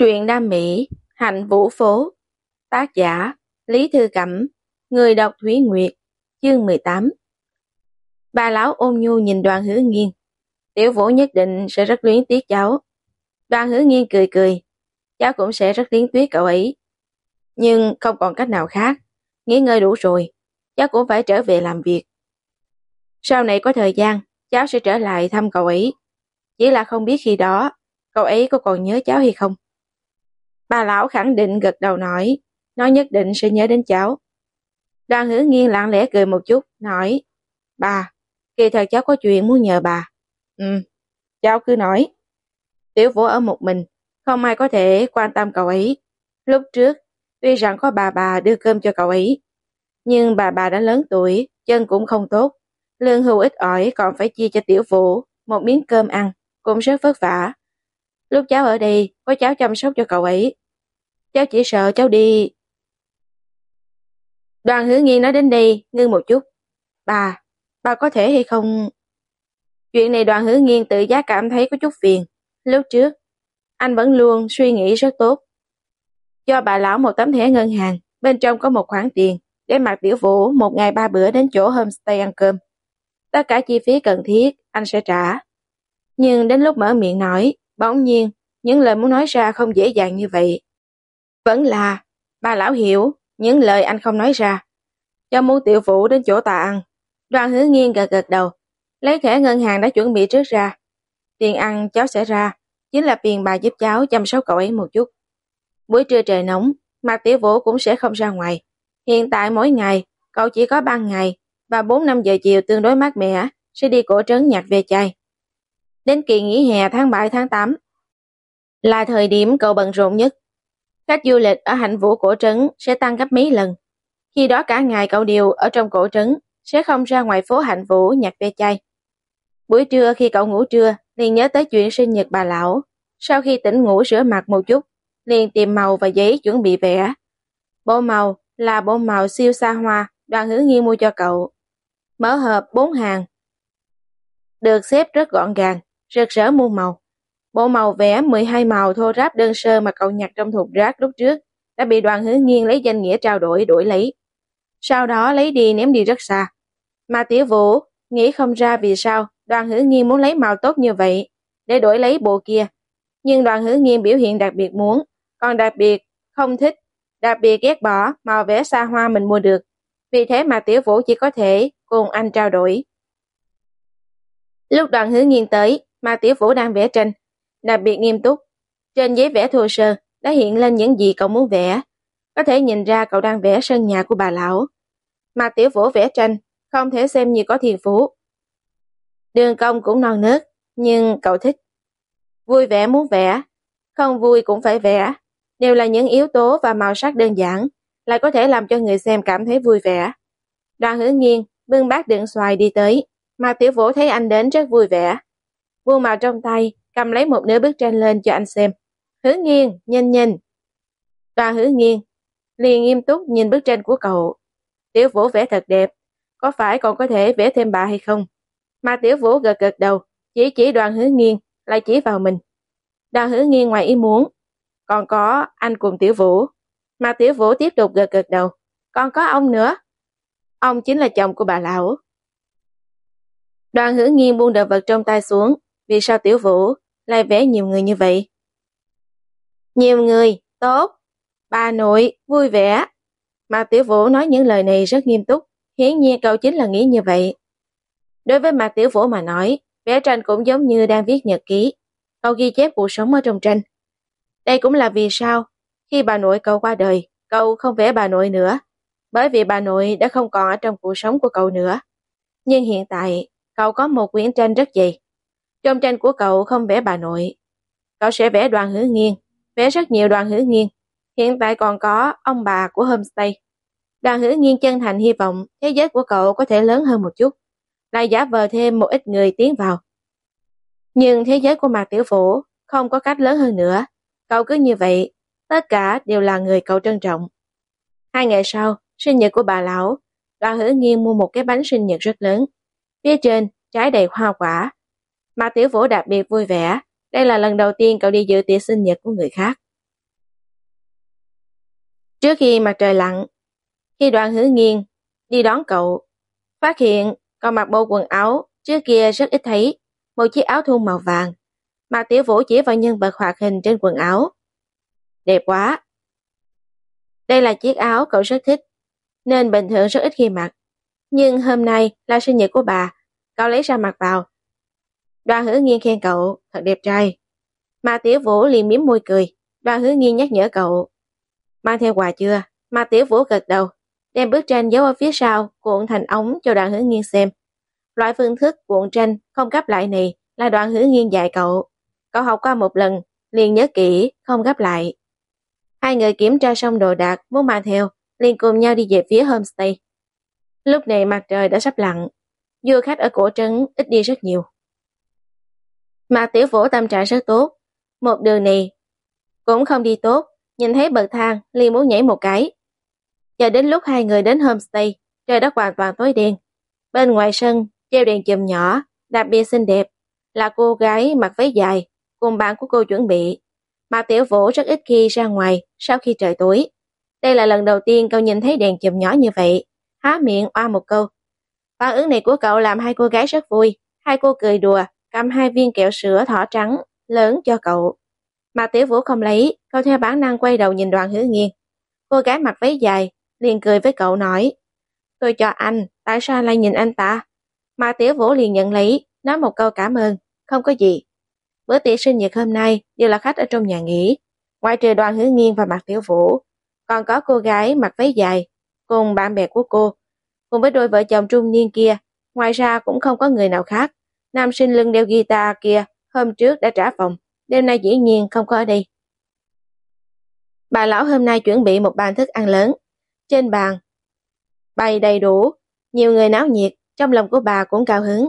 Truyện Nam Mỹ, Hạnh Vũ Phố, tác giả Lý Thư Cẩm, người đọc Thúy Nguyệt, chương 18. Bà lão ôn nhu nhìn đoàn hứa nghiên, tiểu vũ nhất định sẽ rất luyến tiếc cháu. Đoàn hứa nghiên cười cười, cháu cũng sẽ rất luyến tiếc cậu ấy. Nhưng không còn cách nào khác, nghỉ ngơi đủ rồi, cháu cũng phải trở về làm việc. Sau này có thời gian, cháu sẽ trở lại thăm cậu ấy. Chỉ là không biết khi đó, cậu ấy có còn nhớ cháu hay không. Bà lão khẳng định gật đầu nói, nó nhất định sẽ nhớ đến cháu. Đoàn hứa nghiên lặng lẽ cười một chút, nói, bà, kỳ thật cháu có chuyện muốn nhờ bà. Ừ, cháu cứ nói. Tiểu vũ ở một mình, không ai có thể quan tâm cậu ấy. Lúc trước, tuy rằng có bà bà đưa cơm cho cậu ấy, nhưng bà bà đã lớn tuổi, chân cũng không tốt. Lương hưu ít ỏi còn phải chia cho tiểu vũ một miếng cơm ăn, cũng rất vất vả. Lúc cháu ở đây, có cháu chăm sóc cho cậu ấy, cháu chỉ sợ cháu đi. Đoàn hứa nghiên nói đến đây, ngưng một chút. Bà, bà có thể hay không... Chuyện này đoàn hứa nghiên tự giác cảm thấy có chút phiền. Lúc trước, anh vẫn luôn suy nghĩ rất tốt. Cho bà lão một tấm thẻ ngân hàng, bên trong có một khoản tiền, để mặc tiểu vũ một ngày ba bữa đến chỗ homestay ăn cơm. Tất cả chi phí cần thiết, anh sẽ trả. Nhưng đến lúc mở miệng nói, bỗng nhiên, những lời muốn nói ra không dễ dàng như vậy. Vẫn là, bà lão hiểu, những lời anh không nói ra. Cho muốn tiểu vũ đến chỗ ta ăn. Đoàn hứa nghiêng gật gật đầu, lấy thẻ ngân hàng đã chuẩn bị trước ra. Tiền ăn cháu sẽ ra, chính là tiền bà giúp cháu chăm sóc cậu ấy một chút. Buổi trưa trời nóng, mà tiểu vũ cũng sẽ không ra ngoài. Hiện tại mỗi ngày, cậu chỉ có ban ngày, và 4-5 giờ chiều tương đối mát mẻ, sẽ đi cổ trấn nhặt về chai. Đến kỳ nghỉ hè tháng 7 tháng 8, là thời điểm cậu bận rộn nhất. Khách du lịch ở hạnh vũ cổ trấn sẽ tăng gấp mấy lần. Khi đó cả ngày cậu đều ở trong cổ trấn, sẽ không ra ngoài phố hạnh vũ nhặt ve chai. Buổi trưa khi cậu ngủ trưa, liền nhớ tới chuyện sinh nhật bà lão. Sau khi tỉnh ngủ rửa mặt một chút, liền tìm màu và giấy chuẩn bị vẽ. Bộ màu là bộ màu siêu xa hoa đoàn hứa nghiên mua cho cậu. Mở hộp bốn hàng. Được xếp rất gọn gàng, rực rỡ muôn màu. Bộ màu vẽ 12 màu thô ráp đơn sơ mà cậu nhặt trong thùng rác lúc trước đã bị đoàn hứa nghiên lấy danh nghĩa trao đổi đổi lấy. Sau đó lấy đi ném đi rất xa. Mà tiểu vũ nghĩ không ra vì sao đoàn hứa nghiên muốn lấy màu tốt như vậy để đổi lấy bộ kia. Nhưng đoàn hứa nghiên biểu hiện đặc biệt muốn, còn đặc biệt không thích, đặc biệt ghét bỏ màu vẽ xa hoa mình mua được. Vì thế mà tiểu vũ chỉ có thể cùng anh trao đổi. Lúc đoàn hứa nghiên tới, mà tiểu vũ đang vẽ tranh, đặc biệt nghiêm túc. Trên giấy vẽ thô sơ đã hiện lên những gì cậu muốn vẽ. Có thể nhìn ra cậu đang vẽ sân nhà của bà lão. Mà tiểu vũ vẽ tranh không thể xem như có thiền phú. Đường công cũng non nớt, nhưng cậu thích. Vui vẻ muốn vẽ, không vui cũng phải vẽ. Đều là những yếu tố và màu sắc đơn giản, lại có thể làm cho người xem cảm thấy vui vẻ. Đoàn hứa nghiêng, bưng bát đựng xoài đi tới, mà tiểu vũ thấy anh đến rất vui vẻ. Buông màu trong tay, cầm lấy một nửa bức tranh lên cho anh xem. Hứa nghiêng, nhanh nhìn Toàn hứa nghiêng, liền nghiêm túc nhìn bức tranh của cậu. Tiểu vũ vẽ thật đẹp, có phải còn có thể vẽ thêm bà hay không? Mà tiểu vũ gật gật đầu, chỉ chỉ đoàn hứa nghiêng, lại chỉ vào mình. Đoàn hứa nghiêng ngoài ý muốn, còn có anh cùng tiểu vũ. Mà tiểu vũ tiếp tục gật gật đầu, còn có ông nữa. Ông chính là chồng của bà lão. Đoàn hứa nghiêng buông đồ vật trong tay xuống, vì sao tiểu vũ lại vẽ nhiều người như vậy? Nhiều người, tốt, bà nội, vui vẻ. Mà tiểu vũ nói những lời này rất nghiêm túc, hiển nhiên cậu chính là nghĩ như vậy. Đối với mà Tiểu Vũ mà nói, vẽ tranh cũng giống như đang viết nhật ký. Cậu ghi chép cuộc sống ở trong tranh. Đây cũng là vì sao, khi bà nội cậu qua đời, cậu không vẽ bà nội nữa, bởi vì bà nội đã không còn ở trong cuộc sống của cậu nữa. Nhưng hiện tại, cậu có một quyển tranh rất dày. Trong tranh của cậu không vẽ bà nội. Cậu sẽ vẽ đoàn hứa nghiêng, vẽ rất nhiều đoàn hứa nghiêng. Hiện tại còn có ông bà của homestay. Đoàn hứa nghiêng chân thành hy vọng thế giới của cậu có thể lớn hơn một chút, lại giả vờ thêm một ít người tiến vào. Nhưng thế giới của Mạc Tiểu Phổ không có cách lớn hơn nữa. Cậu cứ như vậy, tất cả đều là người cậu trân trọng. Hai ngày sau, sinh nhật của bà lão, đoàn hứa nghiêng mua một cái bánh sinh nhật rất lớn. Phía trên, trái đầy hoa quả, mà Tiểu Vũ đặc biệt vui vẻ, đây là lần đầu tiên cậu đi dự tiệc sinh nhật của người khác. Trước khi mặt trời lặn, khi đoàn hứa nghiêng đi đón cậu, phát hiện cậu mặc bộ quần áo trước kia rất ít thấy, một chiếc áo thun màu vàng. mà Tiểu Vũ chỉ vào nhân vật hoạt hình trên quần áo. Đẹp quá! Đây là chiếc áo cậu rất thích, nên bình thường rất ít khi mặc. Nhưng hôm nay là sinh nhật của bà, cậu lấy ra mặc vào. Đoàn hứa nghiêng khen cậu, thật đẹp trai. Mà Tiểu Vũ liền miếm môi cười, đoàn hứa nghiêng nhắc nhở cậu. Mang theo quà chưa? Mà Tiểu Vũ gật đầu, đem bức tranh giấu ở phía sau, cuộn thành ống cho đoàn hứa nghiêng xem. Loại phương thức cuộn tranh không gấp lại này là Đoàn hứa nghiêng dạy cậu. Cậu học qua một lần, liền nhớ kỹ, không gấp lại. Hai người kiểm tra xong đồ đạc muốn mang theo, liền cùng nhau đi về phía homestay. Lúc này mặt trời đã sắp lặn, du khách ở cổ trấn ít đi rất nhiều. Mà tiểu vũ tâm trạng rất tốt, một đường này cũng không đi tốt, nhìn thấy bậc thang liền muốn nhảy một cái. Chờ đến lúc hai người đến homestay, trời đất hoàn toàn tối đen. Bên ngoài sân, treo đèn chùm nhỏ, đặc biệt xinh đẹp, là cô gái mặc váy dài, cùng bạn của cô chuẩn bị. Mà tiểu vũ rất ít khi ra ngoài sau khi trời tối. Đây là lần đầu tiên cậu nhìn thấy đèn chùm nhỏ như vậy, há miệng oa một câu. Phản ứng này của cậu làm hai cô gái rất vui, hai cô cười đùa, cầm hai viên kẹo sữa thỏ trắng lớn cho cậu. Mà tiểu vũ không lấy, cậu theo bản năng quay đầu nhìn đoàn hứa nghiêng. Cô gái mặc váy dài, liền cười với cậu nói, tôi cho anh, tại sao lại nhìn anh ta? Mà tiểu vũ liền nhận lấy, nói một câu cảm ơn, không có gì. Bữa tiệc sinh nhật hôm nay đều là khách ở trong nhà nghỉ, ngoại trừ đoàn hứa nghiêng và mặt tiểu vũ, còn có cô gái mặc váy dài, cùng bạn bè của cô, cùng với đôi vợ chồng trung niên kia, ngoài ra cũng không có người nào khác. Nam sinh lưng đeo guitar kia hôm trước đã trả phòng, đêm nay dĩ nhiên không có ở đây. Bà lão hôm nay chuẩn bị một bàn thức ăn lớn. Trên bàn, bày đầy đủ, nhiều người náo nhiệt, trong lòng của bà cũng cao hứng.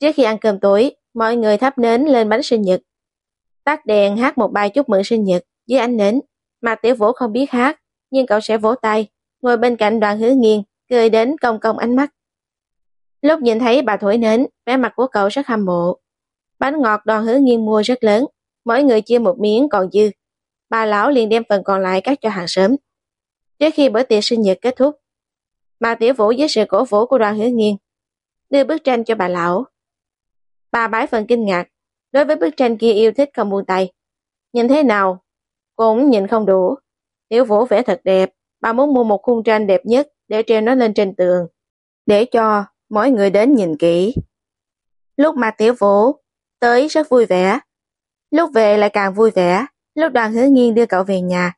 Trước khi ăn cơm tối, mọi người thắp nến lên bánh sinh nhật. Tắt đèn hát một bài chúc mừng sinh nhật dưới ánh nến. Mà tiểu vũ không biết hát, nhưng cậu sẽ vỗ tay, ngồi bên cạnh đoàn hứa nghiêng, cười đến cong cong ánh mắt. Lúc nhìn thấy bà thổi nến, vẻ mặt của cậu rất hâm mộ. Bánh ngọt đoàn hứa nghiêng mua rất lớn, mỗi người chia một miếng còn dư. Bà lão liền đem phần còn lại cắt cho hàng sớm. Trước khi bữa tiệc sinh nhật kết thúc, bà tiểu vũ với sự cổ vũ của đoàn hứa nghiêng, đưa bức tranh cho bà lão. Bà bái phần kinh ngạc, đối với bức tranh kia yêu thích không buông tay. Nhìn thế nào, cũng nhìn không đủ. Tiểu vũ vẽ thật đẹp, bà muốn mua một khung tranh đẹp nhất để treo nó lên trên tường, để cho mỗi người đến nhìn kỹ. Lúc mà tiểu vũ tới rất vui vẻ, lúc về lại càng vui vẻ, lúc đoàn hứa nghiên đưa cậu về nhà.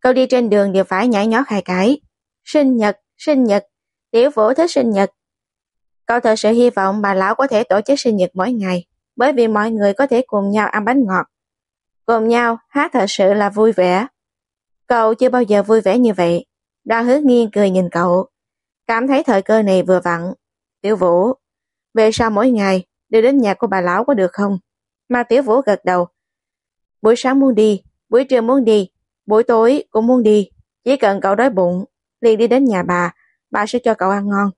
Cậu đi trên đường đều phải nhảy nhót hai cái. Sinh nhật, sinh nhật, tiểu vũ thích sinh nhật. Cậu thật sự hy vọng bà lão có thể tổ chức sinh nhật mỗi ngày, bởi vì mọi người có thể cùng nhau ăn bánh ngọt. Cùng nhau hát thật sự là vui vẻ. Cậu chưa bao giờ vui vẻ như vậy. Đoàn hứa nghiên cười nhìn cậu, cảm thấy thời cơ này vừa vặn. Tiểu Vũ, về sau mỗi ngày đều đến nhà của bà lão có được không? Mà Tiểu Vũ gật đầu. Buổi sáng muốn đi, buổi trưa muốn đi, buổi tối cũng muốn đi. Chỉ cần cậu đói bụng, liền đi đến nhà bà, bà sẽ cho cậu ăn ngon.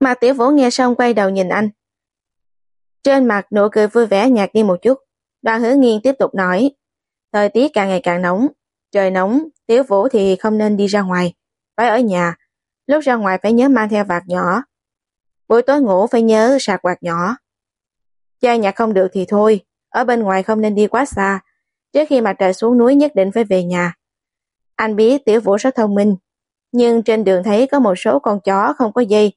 Mà Tiểu Vũ nghe xong quay đầu nhìn anh. Trên mặt nụ cười vui vẻ nhạt đi một chút. Đoàn hứa nghiên tiếp tục nói. Thời tiết càng ngày càng nóng. Trời nóng, Tiểu Vũ thì không nên đi ra ngoài. Phải ở nhà. Lúc ra ngoài phải nhớ mang theo vạt nhỏ. Buổi tối ngủ phải nhớ sạc quạt nhỏ. Chơi nhà không được thì thôi. Ở bên ngoài không nên đi quá xa. Trước khi mặt trời xuống núi nhất định phải về nhà. Anh biết Tiểu Vũ rất thông minh. Nhưng trên đường thấy có một số con chó không có dây.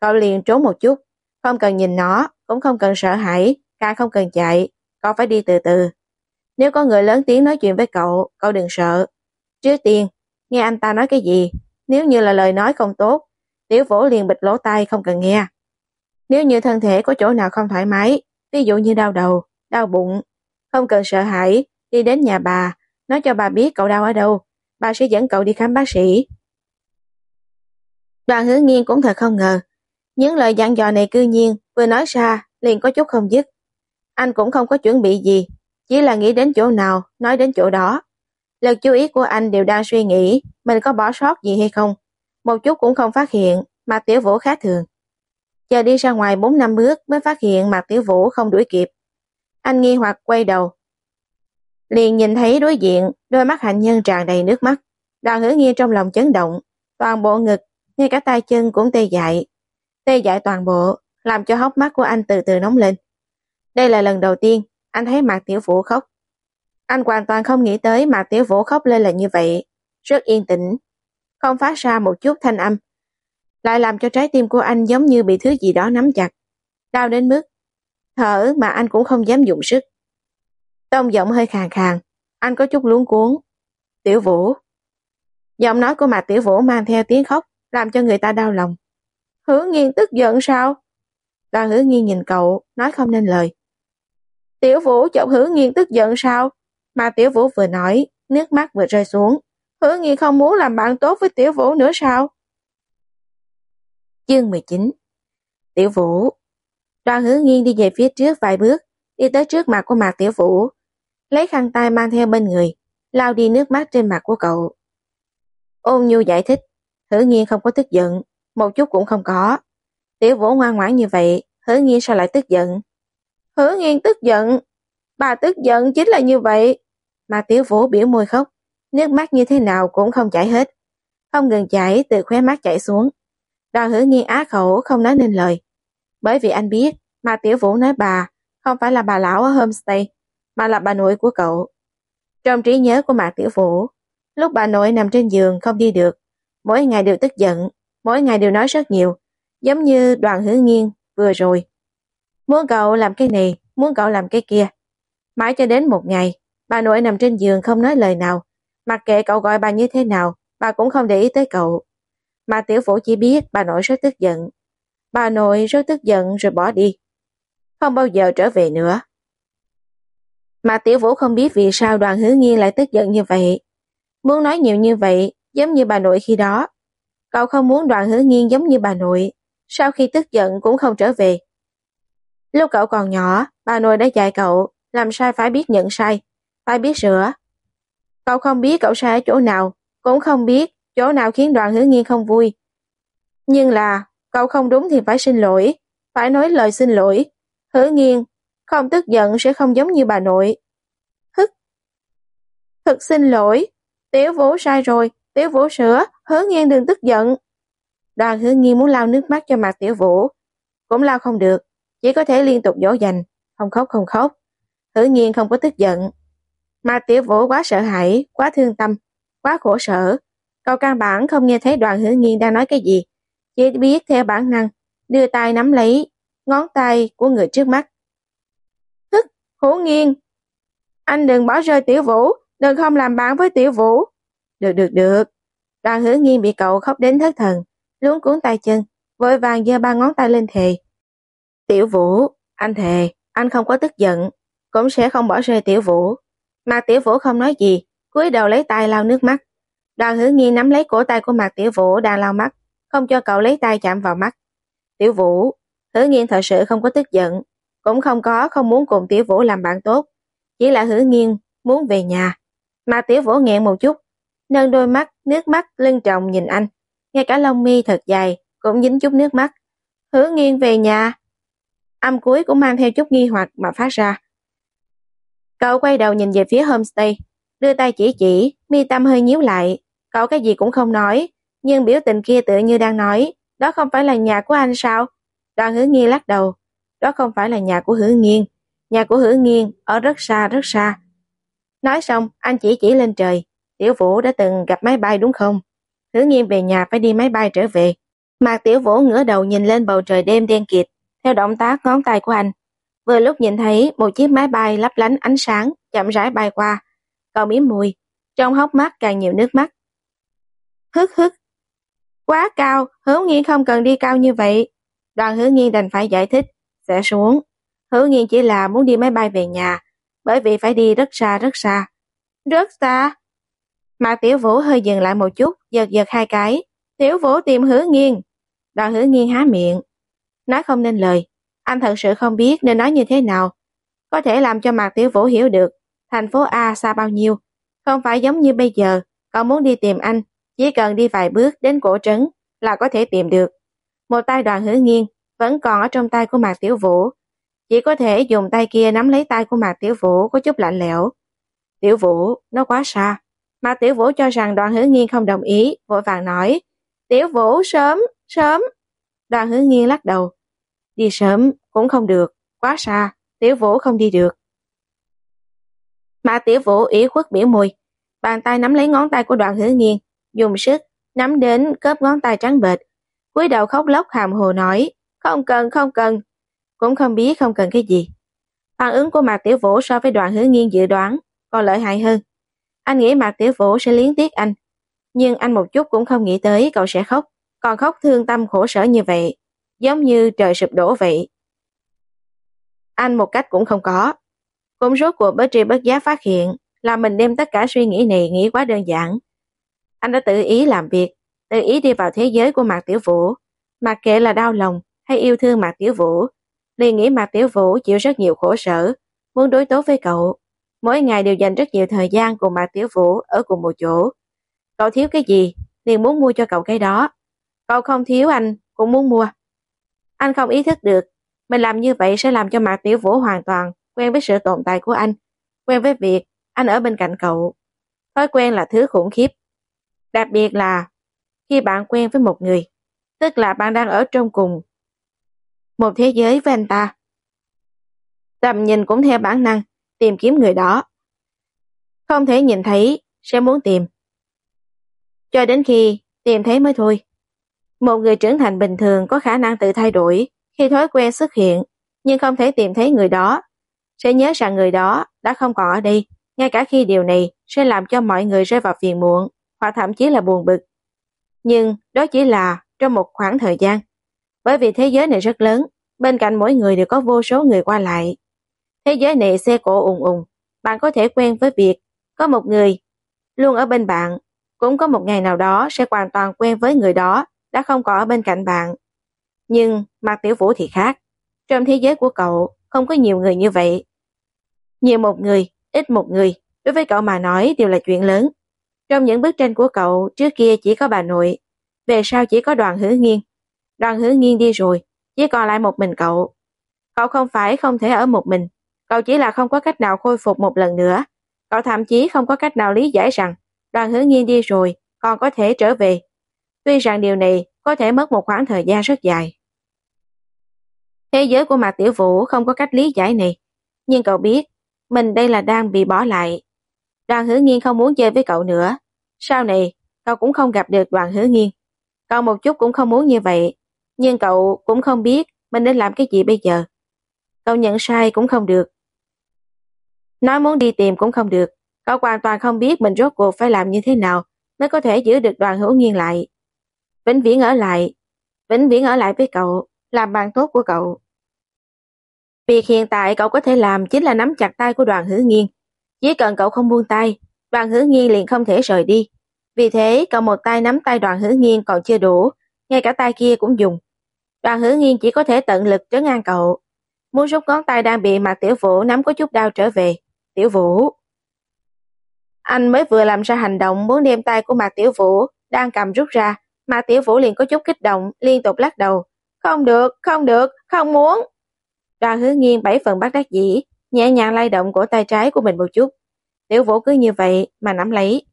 Cậu liền trốn một chút. Không cần nhìn nó, cũng không cần sợ hãi, càng không cần chạy. Cậu phải đi từ từ. Nếu có người lớn tiếng nói chuyện với cậu, cậu đừng sợ. Trước tiên, nghe anh ta nói cái gì, nếu như là lời nói không tốt, tiểu vũ liền bịch lỗ tai không cần nghe. Nếu như thân thể có chỗ nào không thoải mái, ví dụ như đau đầu, đau bụng, không cần sợ hãi, đi đến nhà bà, nói cho bà biết cậu đau ở đâu, bà sẽ dẫn cậu đi khám bác sĩ. Đoàn hứa nghiên cũng thật không ngờ, những lời dặn dò này cư nhiên vừa nói ra liền có chút không dứt. Anh cũng không có chuẩn bị gì, chỉ là nghĩ đến chỗ nào, nói đến chỗ đó. Lực chú ý của anh đều đang suy nghĩ mình có bỏ sót gì hay không. Một chút cũng không phát hiện mặt tiểu vũ khác thường. Chờ đi ra ngoài 4 năm bước mới phát hiện mặt tiểu vũ không đuổi kịp. Anh nghi hoặc quay đầu. Liền nhìn thấy đối diện, đôi mắt hạnh nhân tràn đầy nước mắt. Đoàn hứa nghiêng trong lòng chấn động, toàn bộ ngực, ngay cả tay chân cũng tê dại. Tê dại toàn bộ, làm cho hốc mắt của anh từ từ nóng lên. Đây là lần đầu tiên anh thấy mặt Tiểu Vũ khóc. Anh hoàn toàn không nghĩ tới mà Tiểu Vũ khóc lên là như vậy, rất yên tĩnh, không phát ra một chút thanh âm. Lại làm cho trái tim của anh giống như bị thứ gì đó nắm chặt, đau đến mức thở mà anh cũng không dám dùng sức. Tông giọng hơi khàn khàn, anh có chút luống cuốn. Tiểu Vũ. Giọng nói của Mạc Tiểu Vũ mang theo tiếng khóc, làm cho người ta đau lòng. Hứa nghiên tức giận sao? Đoàn hứa nghiên nhìn cậu, nói không nên lời. Tiểu Vũ chọc hứa nghiên tức giận sao? Mà Tiểu Vũ vừa nói, nước mắt vừa rơi xuống. Hứa Nghi không muốn làm bạn tốt với Tiểu Vũ nữa sao? Chương 19 Tiểu Vũ Đoàn hứa nghiên đi về phía trước vài bước, đi tới trước mặt của Mạc Tiểu Vũ, lấy khăn tay mang theo bên người, lau đi nước mắt trên mặt của cậu. Ôn nhu giải thích, hứa nghiên không có tức giận, một chút cũng không có. Tiểu Vũ ngoan ngoãn như vậy, hứa nghiên sao lại tức giận? Hứa nghiên tức giận, bà tức giận chính là như vậy. Mà Tiểu Vũ biểu môi khóc, nước mắt như thế nào cũng không chảy hết. Không ngừng chảy từ khóe mắt chảy xuống. Đoàn hữu nghiên á khẩu không nói nên lời. Bởi vì anh biết, mà Tiểu Vũ nói bà, không phải là bà lão ở homestay, mà là bà nội của cậu. Trong trí nhớ của Mạc Tiểu Vũ, lúc bà nội nằm trên giường không đi được, mỗi ngày đều tức giận, mỗi ngày đều nói rất nhiều, giống như đoàn hữu nghiên vừa rồi. Muốn cậu làm cái này, muốn cậu làm cái kia. Mãi cho đến một ngày, bà nội nằm trên giường không nói lời nào, mặc kệ cậu gọi bà như thế nào, bà cũng không để ý tới cậu. Mà tiểu phủ chỉ biết bà nội rất tức giận. Bà nội rất tức giận rồi bỏ đi. Không bao giờ trở về nữa. Mà tiểu vũ không biết vì sao đoàn hứa nghiên lại tức giận như vậy. Muốn nói nhiều như vậy, giống như bà nội khi đó. Cậu không muốn đoàn hứa nghiên giống như bà nội, sau khi tức giận cũng không trở về. Lúc cậu còn nhỏ, bà nội đã dạy cậu làm sai phải biết nhận sai, phải biết sửa. Cậu không biết cậu sai ở chỗ nào, cũng không biết chỗ nào khiến đoàn hứa nghiên không vui. Nhưng là, cậu không đúng thì phải xin lỗi, phải nói lời xin lỗi. Hứa nghiên, không tức giận sẽ không giống như bà nội. Hức. Thực xin lỗi, tiểu vũ sai rồi, tiểu vũ sửa, hứa nghiên đừng tức giận. Đoàn hứa nghiên muốn lau nước mắt cho mặt tiểu vũ, cũng lau không được, chỉ có thể liên tục dỗ dành, không khóc không khóc. Hứa nghiên không có tức giận. Mà tiểu vũ quá sợ hãi, quá thương tâm, quá khổ sở. Cậu căn bản không nghe thấy đoàn hứa nghiên đang nói cái gì. Chỉ biết theo bản năng, đưa tay nắm lấy ngón tay của người trước mắt. Thức, hữu nghiên. Anh đừng bỏ rơi tiểu vũ, đừng không làm bạn với tiểu vũ. Được được được. Đoàn hứa nghiên bị cậu khóc đến thất thần, luống cuốn tay chân, vội vàng giơ ba ngón tay lên thề. Tiểu vũ, anh thề, anh không có tức giận, cũng sẽ không bỏ rơi tiểu vũ. Mà tiểu vũ không nói gì, cúi đầu lấy tay lau nước mắt. Đoàn hữu nghi nắm lấy cổ tay của Mạc Tiểu Vũ đang lau mắt, không cho cậu lấy tay chạm vào mắt. Tiểu Vũ, hữu nghiên thật sự không có tức giận, cũng không có không muốn cùng Tiểu Vũ làm bạn tốt, chỉ là hữu nghiên muốn về nhà. Mà Tiểu Vũ nghẹn một chút, nâng đôi mắt, nước mắt lưng trọng nhìn anh, ngay cả lông mi thật dài cũng dính chút nước mắt. Hứa nghiên về nhà. Âm cuối cũng mang theo chút nghi hoặc mà phát ra. Cậu quay đầu nhìn về phía homestay, đưa tay chỉ chỉ, mi tâm hơi nhíu lại. Cậu cái gì cũng không nói, nhưng biểu tình kia tự như đang nói, đó không phải là nhà của anh sao? Đoàn hứa nghiêng lắc đầu, đó không phải là nhà của hứa nghiêng. nhà của hứa nghiêng ở rất xa rất xa. Nói xong, anh chỉ chỉ lên trời, Tiểu Vũ đã từng gặp máy bay đúng không? Hứa nghiêng về nhà phải đi máy bay trở về. Mạc Tiểu Vũ ngửa đầu nhìn lên bầu trời đêm đen kịt, theo động tác ngón tay của anh. Vừa lúc nhìn thấy một chiếc máy bay lấp lánh ánh sáng, chậm rãi bay qua. Cậu miếm mùi, trong hốc mắt càng nhiều nước mắt. Hức hức. Quá cao, hứa nghiên không cần đi cao như vậy. Đoàn hứa nghiên đành phải giải thích, sẽ xuống. Hứa nghiên chỉ là muốn đi máy bay về nhà, bởi vì phải đi rất xa rất xa. Rất xa. Mà tiểu vũ hơi dừng lại một chút, giật giật hai cái. Tiểu vũ tìm hứa nghiên. Đoàn hứa nghiên há miệng. Nói không nên lời. Anh thật sự không biết nên nói như thế nào. Có thể làm cho Mạc Tiểu Vũ hiểu được thành phố A xa bao nhiêu. Không phải giống như bây giờ, cậu muốn đi tìm anh, chỉ cần đi vài bước đến cổ trấn là có thể tìm được. Một tay đoàn hứa nghiêng vẫn còn ở trong tay của Mạc Tiểu Vũ. Chỉ có thể dùng tay kia nắm lấy tay của Mạc Tiểu Vũ có chút lạnh lẽo. Tiểu Vũ, nó quá xa. mạc Tiểu Vũ cho rằng đoàn hứa nghiêng không đồng ý, vội vàng nói. Tiểu Vũ, sớm, sớm. Đoàn hứa nghiêng lắc đầu. Đi sớm cũng không được, quá xa, Tiểu Vũ không đi được. Mà Tiểu Vũ ý khuất biểu môi, bàn tay nắm lấy ngón tay của đoàn Hữu nghiên, dùng sức, nắm đến cớp ngón tay trắng bệch, cúi đầu khóc lóc hàm hồ nói, không cần, không cần, cũng không biết không cần cái gì. Phản ứng của Mạc Tiểu Vũ so với đoàn hứa nghiên dự đoán còn lợi hại hơn. Anh nghĩ Mạc Tiểu Vũ sẽ liến tiếc anh, nhưng anh một chút cũng không nghĩ tới cậu sẽ khóc, còn khóc thương tâm khổ sở như vậy, giống như trời sụp đổ vậy. Anh một cách cũng không có. Cũng rốt cuộc bất tri bất giác phát hiện là mình đem tất cả suy nghĩ này nghĩ quá đơn giản. Anh đã tự ý làm việc, tự ý đi vào thế giới của Mạc Tiểu Vũ, mặc kệ là đau lòng hay yêu thương Mạc Tiểu Vũ, liền nghĩ Mạc Tiểu Vũ chịu rất nhiều khổ sở, muốn đối tốt với cậu. Mỗi ngày đều dành rất nhiều thời gian cùng Mạc Tiểu Vũ ở cùng một chỗ. Cậu thiếu cái gì, liền muốn mua cho cậu cái đó. Cậu không thiếu anh, cũng muốn mua. Anh không ý thức được, mình làm như vậy sẽ làm cho Mạc Tiểu Vũ hoàn toàn quen với sự tồn tại của anh, quen với việc anh ở bên cạnh cậu. Thói quen là thứ khủng khiếp. Đặc biệt là khi bạn quen với một người, tức là bạn đang ở trong cùng một thế giới với anh ta. Tầm nhìn cũng theo bản năng tìm kiếm người đó. Không thể nhìn thấy, sẽ muốn tìm. Cho đến khi tìm thấy mới thôi. Một người trưởng thành bình thường có khả năng tự thay đổi khi thói quen xuất hiện, nhưng không thể tìm thấy người đó. Sẽ nhớ rằng người đó đã không còn ở đây, ngay cả khi điều này sẽ làm cho mọi người rơi vào phiền muộn, hoặc thậm chí là buồn bực. Nhưng đó chỉ là trong một khoảng thời gian. Bởi vì thế giới này rất lớn, bên cạnh mỗi người đều có vô số người qua lại. Thế giới này xe cộ ùng ùng, bạn có thể quen với việc có một người luôn ở bên bạn, cũng có một ngày nào đó sẽ hoàn toàn quen với người đó đã không còn ở bên cạnh bạn. Nhưng Mạc Tiểu Vũ thì khác. Trong thế giới của cậu không có nhiều người như vậy. Nhiều một người, ít một người, đối với cậu mà nói đều là chuyện lớn. Trong những bức tranh của cậu trước kia chỉ có bà nội, về sau chỉ có đoàn hứa nghiêng. Đoàn hứa nghiêng đi rồi, chỉ còn lại một mình cậu. Cậu không phải không thể ở một mình, cậu chỉ là không có cách nào khôi phục một lần nữa. Cậu thậm chí không có cách nào lý giải rằng đoàn hứa nghiêng đi rồi, còn có thể trở về. Tuy rằng điều này có thể mất một khoảng thời gian rất dài. Thế giới của Mạc Tiểu Vũ không có cách lý giải này, nhưng cậu biết mình đây là đang bị bỏ lại. Đoàn hứa nghiên không muốn chơi với cậu nữa. Sau này, cậu cũng không gặp được đoàn hứa nghiên. Cậu một chút cũng không muốn như vậy, nhưng cậu cũng không biết mình nên làm cái gì bây giờ. Cậu nhận sai cũng không được. Nói muốn đi tìm cũng không được. Cậu hoàn toàn không biết mình rốt cuộc phải làm như thế nào mới có thể giữ được đoàn hữu nghiên lại. Vĩnh viễn ở lại, vĩnh viễn ở lại với cậu, làm bạn tốt của cậu. Việc hiện tại cậu có thể làm chính là nắm chặt tay của đoàn Hữu nghiên. Chỉ cần cậu không buông tay, đoàn Hữu nghiên liền không thể rời đi. Vì thế cậu một tay nắm tay đoàn Hữu nghiên còn chưa đủ, ngay cả tay kia cũng dùng. Đoàn Hữu nghiên chỉ có thể tận lực trấn an cậu. Muốn rút ngón tay đang bị mặt tiểu vũ nắm có chút đau trở về. Tiểu vũ. Anh mới vừa làm ra hành động muốn đem tay của mặt tiểu vũ đang cầm rút ra. Mạc tiểu vũ liền có chút kích động, liên tục lắc đầu. Không được, không được, không muốn. Đoàn hứa nghiên bảy phần bắt đắc dĩ, nhẹ nhàng lay động cổ tay trái của mình một chút. Tiểu vũ cứ như vậy mà nắm lấy.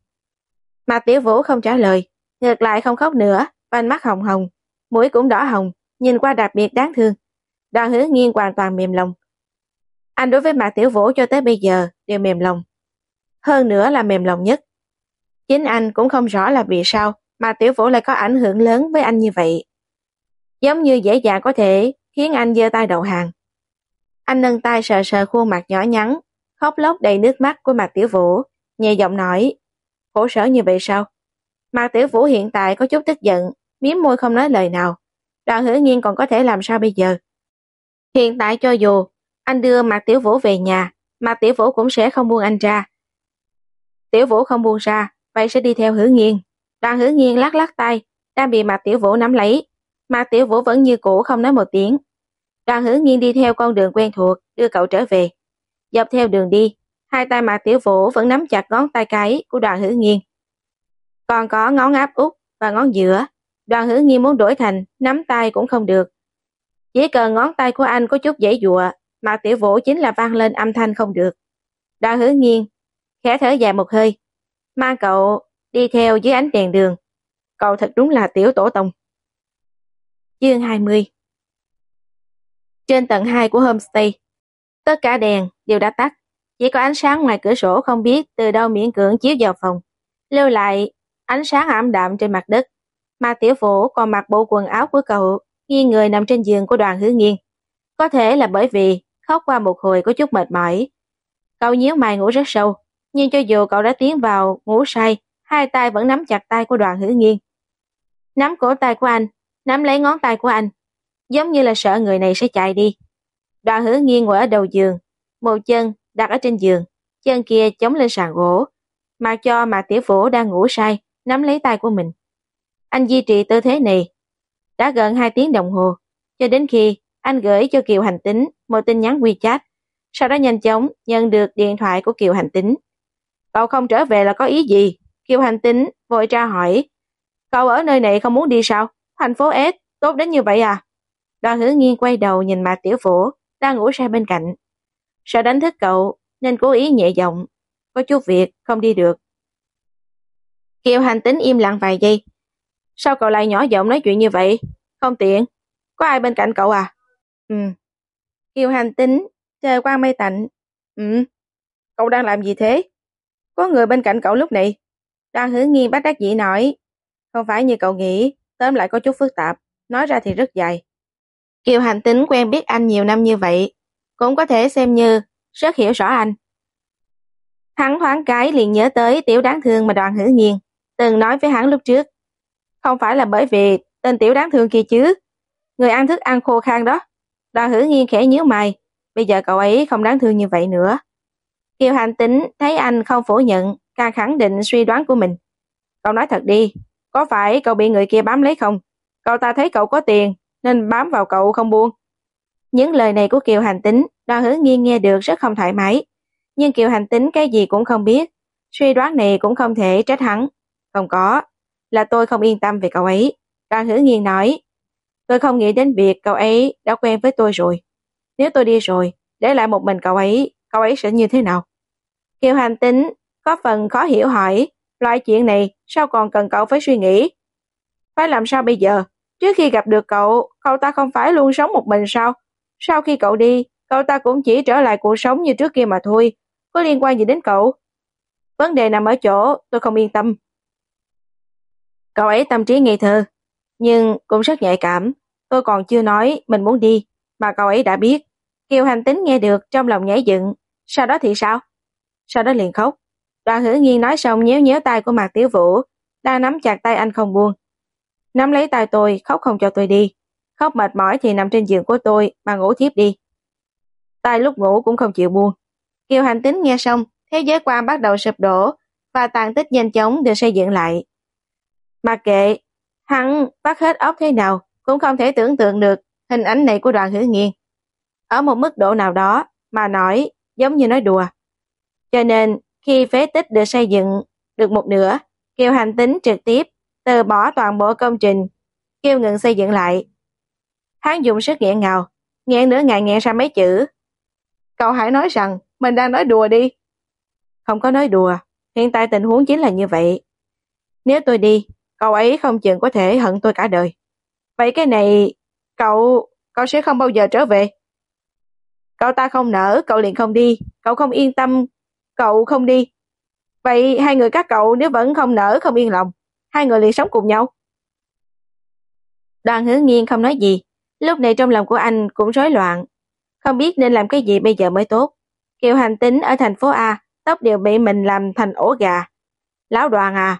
Mà tiểu vũ không trả lời, ngược lại không khóc nữa, vành mắt hồng hồng, mũi cũng đỏ hồng, nhìn qua đặc biệt đáng thương. Đoàn hứa nghiên hoàn toàn mềm lòng. Anh đối với Mạc Tiểu Vũ cho tới bây giờ đều mềm lòng. Hơn nữa là mềm lòng nhất. Chính anh cũng không rõ là vì sao mà Tiểu Vũ lại có ảnh hưởng lớn với anh như vậy. Giống như dễ dàng có thể khiến anh giơ tay đầu hàng. Anh nâng tay sờ sờ khuôn mặt nhỏ nhắn, khóc lóc đầy nước mắt của Mạc Tiểu Vũ, nhẹ giọng nói, khổ sở như vậy sao? Mạc Tiểu Vũ hiện tại có chút tức giận, miếm môi không nói lời nào. Đoàn hữu nhiên còn có thể làm sao bây giờ? Hiện tại cho dù anh đưa Mạc Tiểu Vũ về nhà, Mạc Tiểu Vũ cũng sẽ không buông anh ra. Tiểu Vũ không buông ra, vậy sẽ đi theo hữu nghiên. Đoàn hứa nghiên lắc lắc tay, đang bị Mạc Tiểu Vũ nắm lấy. Mạc Tiểu Vũ vẫn như cũ không nói một tiếng. Đoàn hứa nghiên đi theo con đường quen thuộc, đưa cậu trở về. Dọc theo đường đi, hai tay Mạc Tiểu Vũ vẫn nắm chặt ngón tay cái của đoàn hứa nghiên. Còn có ngón áp út và ngón giữa. Đoàn hứa nghiên muốn đổi thành nắm tay cũng không được. Chỉ cần ngón tay của anh có chút dễ dụa, Mạc Tiểu Vũ chính là vang lên âm thanh không được. Đoàn hứa nghiên khẽ thở dài một hơi, mang cậu đi theo dưới ánh đèn đường. Cậu thật đúng là tiểu tổ tông. Chương 20 Trên tầng 2 của homestay, tất cả đèn đều đã tắt, chỉ có ánh sáng ngoài cửa sổ không biết từ đâu miễn cưỡng chiếu vào phòng, lưu lại ánh sáng ảm đạm trên mặt đất. Mà tiểu phổ còn mặc bộ quần áo của cậu, nghiêng người nằm trên giường của đoàn hứa nghiêng. Có thể là bởi vì khóc qua một hồi có chút mệt mỏi. Cậu nhíu mày ngủ rất sâu, nhưng cho dù cậu đã tiến vào ngủ say, hai tay vẫn nắm chặt tay của đoàn Hữu nghiêng. Nắm cổ tay của anh, nắm lấy ngón tay của anh, giống như là sợ người này sẽ chạy đi. Đoàn Hữu nghiêng ngồi ở đầu giường, một chân đặt ở trên giường, chân kia chống lên sàn gỗ, mà cho mà tiểu vũ đang ngủ say, nắm lấy tay của mình. Anh duy trì tư thế này đã gần 2 tiếng đồng hồ, cho đến khi anh gửi cho Kiều Hành Tính một tin nhắn WeChat, sau đó nhanh chóng nhận được điện thoại của Kiều Hành Tính. Cậu không trở về là có ý gì? Kiều Hành Tính vội tra hỏi. Cậu ở nơi này không muốn đi sao? Thành phố S, tốt đến như vậy à? Đoàn hứa nghiêng quay đầu nhìn mặt tiểu phổ, đang ngủ say bên cạnh. Sợ đánh thức cậu, nên cố ý nhẹ giọng. Có chút việc, không đi được. Kiều Hành Tính im lặng vài giây. Sao cậu lại nhỏ giọng nói chuyện như vậy? Không tiện. Có ai bên cạnh cậu à? Ừ. Kiều Hành Tính, trời qua mây tạnh. Ừ. Cậu đang làm gì thế? Có người bên cạnh cậu lúc này. Đang hứa nghiêng bắt đắc dĩ nói. Không phải như cậu nghĩ, tóm lại có chút phức tạp. Nói ra thì rất dài. Kiều Hành Tính quen biết anh nhiều năm như vậy. Cũng có thể xem như rất hiểu rõ anh. Hắn thoáng cái liền nhớ tới tiểu đáng thương mà đoàn hứa nghiêng từng nói với hắn lúc trước. Không phải là bởi vì tên tiểu đáng thương kia chứ. Người ăn thức ăn khô khan đó. Đoàn hứa nghiêng khẽ nhíu mày. Bây giờ cậu ấy không đáng thương như vậy nữa. Kiều hành tính thấy anh không phủ nhận, càng khẳng định suy đoán của mình. Cậu nói thật đi, có phải cậu bị người kia bám lấy không? Cậu ta thấy cậu có tiền, nên bám vào cậu không buông. Những lời này của Kiều hành tính, đoàn hứa nghiêng nghe được rất không thoải mái. Nhưng Kiều hành tính cái gì cũng không biết, suy đoán này cũng không thể trách hắn. Không có, là tôi không yên tâm về cậu ấy. Đoàn hứa nghiêng nói, tôi không nghĩ đến việc cậu ấy đã quen với tôi rồi. Nếu tôi đi rồi, để lại một mình cậu ấy, cậu ấy sẽ như thế nào? Kiều hành tính có phần khó hiểu hỏi, loại chuyện này sao còn cần cậu phải suy nghĩ? Phải làm sao bây giờ? Trước khi gặp được cậu, cậu ta không phải luôn sống một mình sao? Sau khi cậu đi, cậu ta cũng chỉ trở lại cuộc sống như trước kia mà thôi. Có liên quan gì đến cậu? Vấn đề nằm ở chỗ tôi không yên tâm. Cậu ấy tâm trí ngây thơ, nhưng cũng rất nhạy cảm. Tôi còn chưa nói mình muốn đi, mà cậu ấy đã biết. Kiều hành tính nghe được trong lòng nhảy dựng, sau đó thì sao? Sau đó liền khóc. Đoàn hữu nghiên nói xong nhéo nhéo tay của Mạc Tiểu Vũ, đang nắm chặt tay anh không buông. Nắm lấy tay tôi, khóc không cho tôi đi. Khóc mệt mỏi thì nằm trên giường của tôi mà ngủ thiếp đi. Tay lúc ngủ cũng không chịu buông. Kiều hành tính nghe xong, thế giới quan bắt đầu sụp đổ và tàn tích nhanh chóng được xây dựng lại. Mặc kệ, hắn bắt hết óc thế nào cũng không thể tưởng tượng được hình ảnh này của đoàn hữu nghiên. Ở một mức độ nào đó mà nói giống như nói đùa. Cho nên khi phế tích được xây dựng được một nửa, Kiều Hành Tính trực tiếp từ bỏ toàn bộ công trình, kêu ngừng xây dựng lại. Hắn dùng sức nghẹn ngào, nghẹn nửa ngày nghẹn ra mấy chữ. Cậu hãy nói rằng mình đang nói đùa đi. Không có nói đùa, hiện tại tình huống chính là như vậy. Nếu tôi đi, cậu ấy không chừng có thể hận tôi cả đời. Vậy cái này, cậu, cậu sẽ không bao giờ trở về. Cậu ta không nở, cậu liền không đi. Cậu không yên tâm, cậu không đi. Vậy hai người các cậu nếu vẫn không nở, không yên lòng, hai người liền sống cùng nhau. Đoàn hứa nghiên không nói gì. Lúc này trong lòng của anh cũng rối loạn. Không biết nên làm cái gì bây giờ mới tốt. Kiều hành tính ở thành phố A, tóc đều bị mình làm thành ổ gà. Lão đoàn à,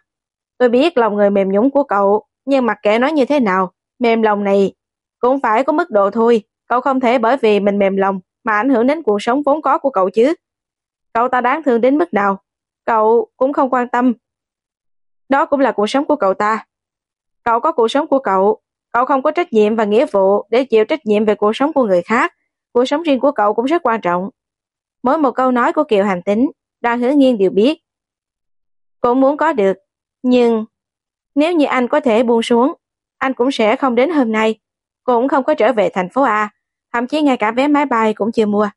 tôi biết lòng người mềm nhũng của cậu, nhưng mặc kệ nói như thế nào, mềm lòng này cũng phải có mức độ thôi. Cậu không thể bởi vì mình mềm lòng mà ảnh hưởng đến cuộc sống vốn có của cậu chứ. Cậu ta đáng thương đến mức nào, cậu cũng không quan tâm. Đó cũng là cuộc sống của cậu ta. Cậu có cuộc sống của cậu, cậu không có trách nhiệm và nghĩa vụ để chịu trách nhiệm về cuộc sống của người khác. Cuộc sống riêng của cậu cũng rất quan trọng. Mỗi một câu nói của Kiều Hành Tính, đoàn hứa nghiên đều biết. Cũng muốn có được, nhưng nếu như anh có thể buông xuống, anh cũng sẽ không đến hôm nay, cũng không có trở về thành phố A, thậm chí ngay cả vé máy bay cũng chưa mua.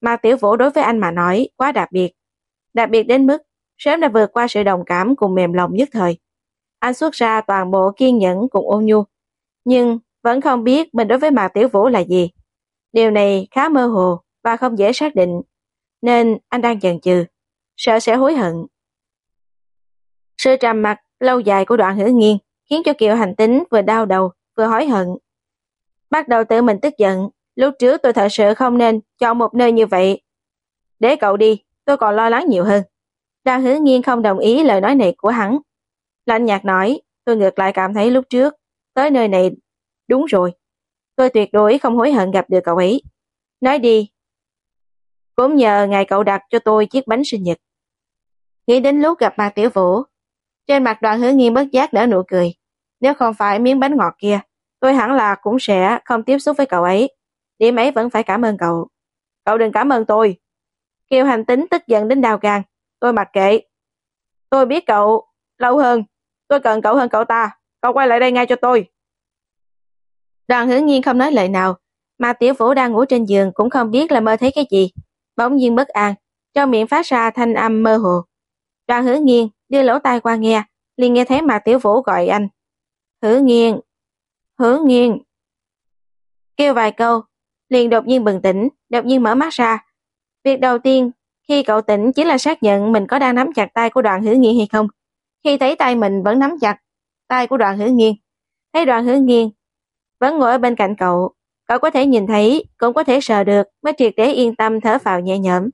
Mà tiểu vũ đối với anh mà nói quá đặc biệt. đặc biệt đến mức sớm đã vượt qua sự đồng cảm cùng mềm lòng nhất thời. Anh xuất ra toàn bộ kiên nhẫn cùng ôn nhu, nhưng vẫn không biết mình đối với Mạc Tiểu Vũ là gì. Điều này khá mơ hồ và không dễ xác định, nên anh đang chần chừ, sợ sẽ hối hận. Sự trầm mặc lâu dài của đoạn hữu nghiêng khiến cho Kiều Hành Tính vừa đau đầu vừa hối hận. Bắt đầu tự mình tức giận, lúc trước tôi thật sự không nên chọn một nơi như vậy. Để cậu đi, tôi còn lo lắng nhiều hơn. Đoạn hứa nghiên không đồng ý lời nói này của hắn. Lạnh nhạt nói, tôi ngược lại cảm thấy lúc trước, tới nơi này, đúng rồi. Tôi tuyệt đối không hối hận gặp được cậu ấy. Nói đi. Cũng nhờ ngày cậu đặt cho tôi chiếc bánh sinh nhật. Nghĩ đến lúc gặp Mạc Tiểu Vũ, trên mặt đoàn hứa nghiên bất giác nở nụ cười. Nếu không phải miếng bánh ngọt kia, tôi hẳn là cũng sẽ không tiếp xúc với cậu ấy. Điểm ấy vẫn phải cảm ơn cậu. Cậu đừng cảm ơn tôi. Kiều hành tính tức giận đến đào gan. Tôi mặc kệ. Tôi biết cậu lâu hơn. Tôi cần cậu hơn cậu ta. Cậu quay lại đây ngay cho tôi. Đoàn hứa Nhiên không nói lời nào, mà tiểu vũ đang ngủ trên giường cũng không biết là mơ thấy cái gì. Bỗng nhiên bất an, trong miệng phát ra thanh âm mơ hồ. Đoàn hứa Nhiên đưa lỗ tai qua nghe, liền nghe thấy mà tiểu vũ gọi anh. Hứa nghiêng, hứa nghiêng. Kêu vài câu, liền đột nhiên bừng tỉnh, đột nhiên mở mắt ra. Việc đầu tiên khi cậu tỉnh chính là xác nhận mình có đang nắm chặt tay của đoàn hữu nghiên hay không. Khi thấy tay mình vẫn nắm chặt tay của đoàn hữu nghiên, thấy đoàn hữu nghiên vẫn ngồi ở bên cạnh cậu, cậu có thể nhìn thấy, cũng có thể sờ được, mới triệt để yên tâm thở vào nhẹ nhõm.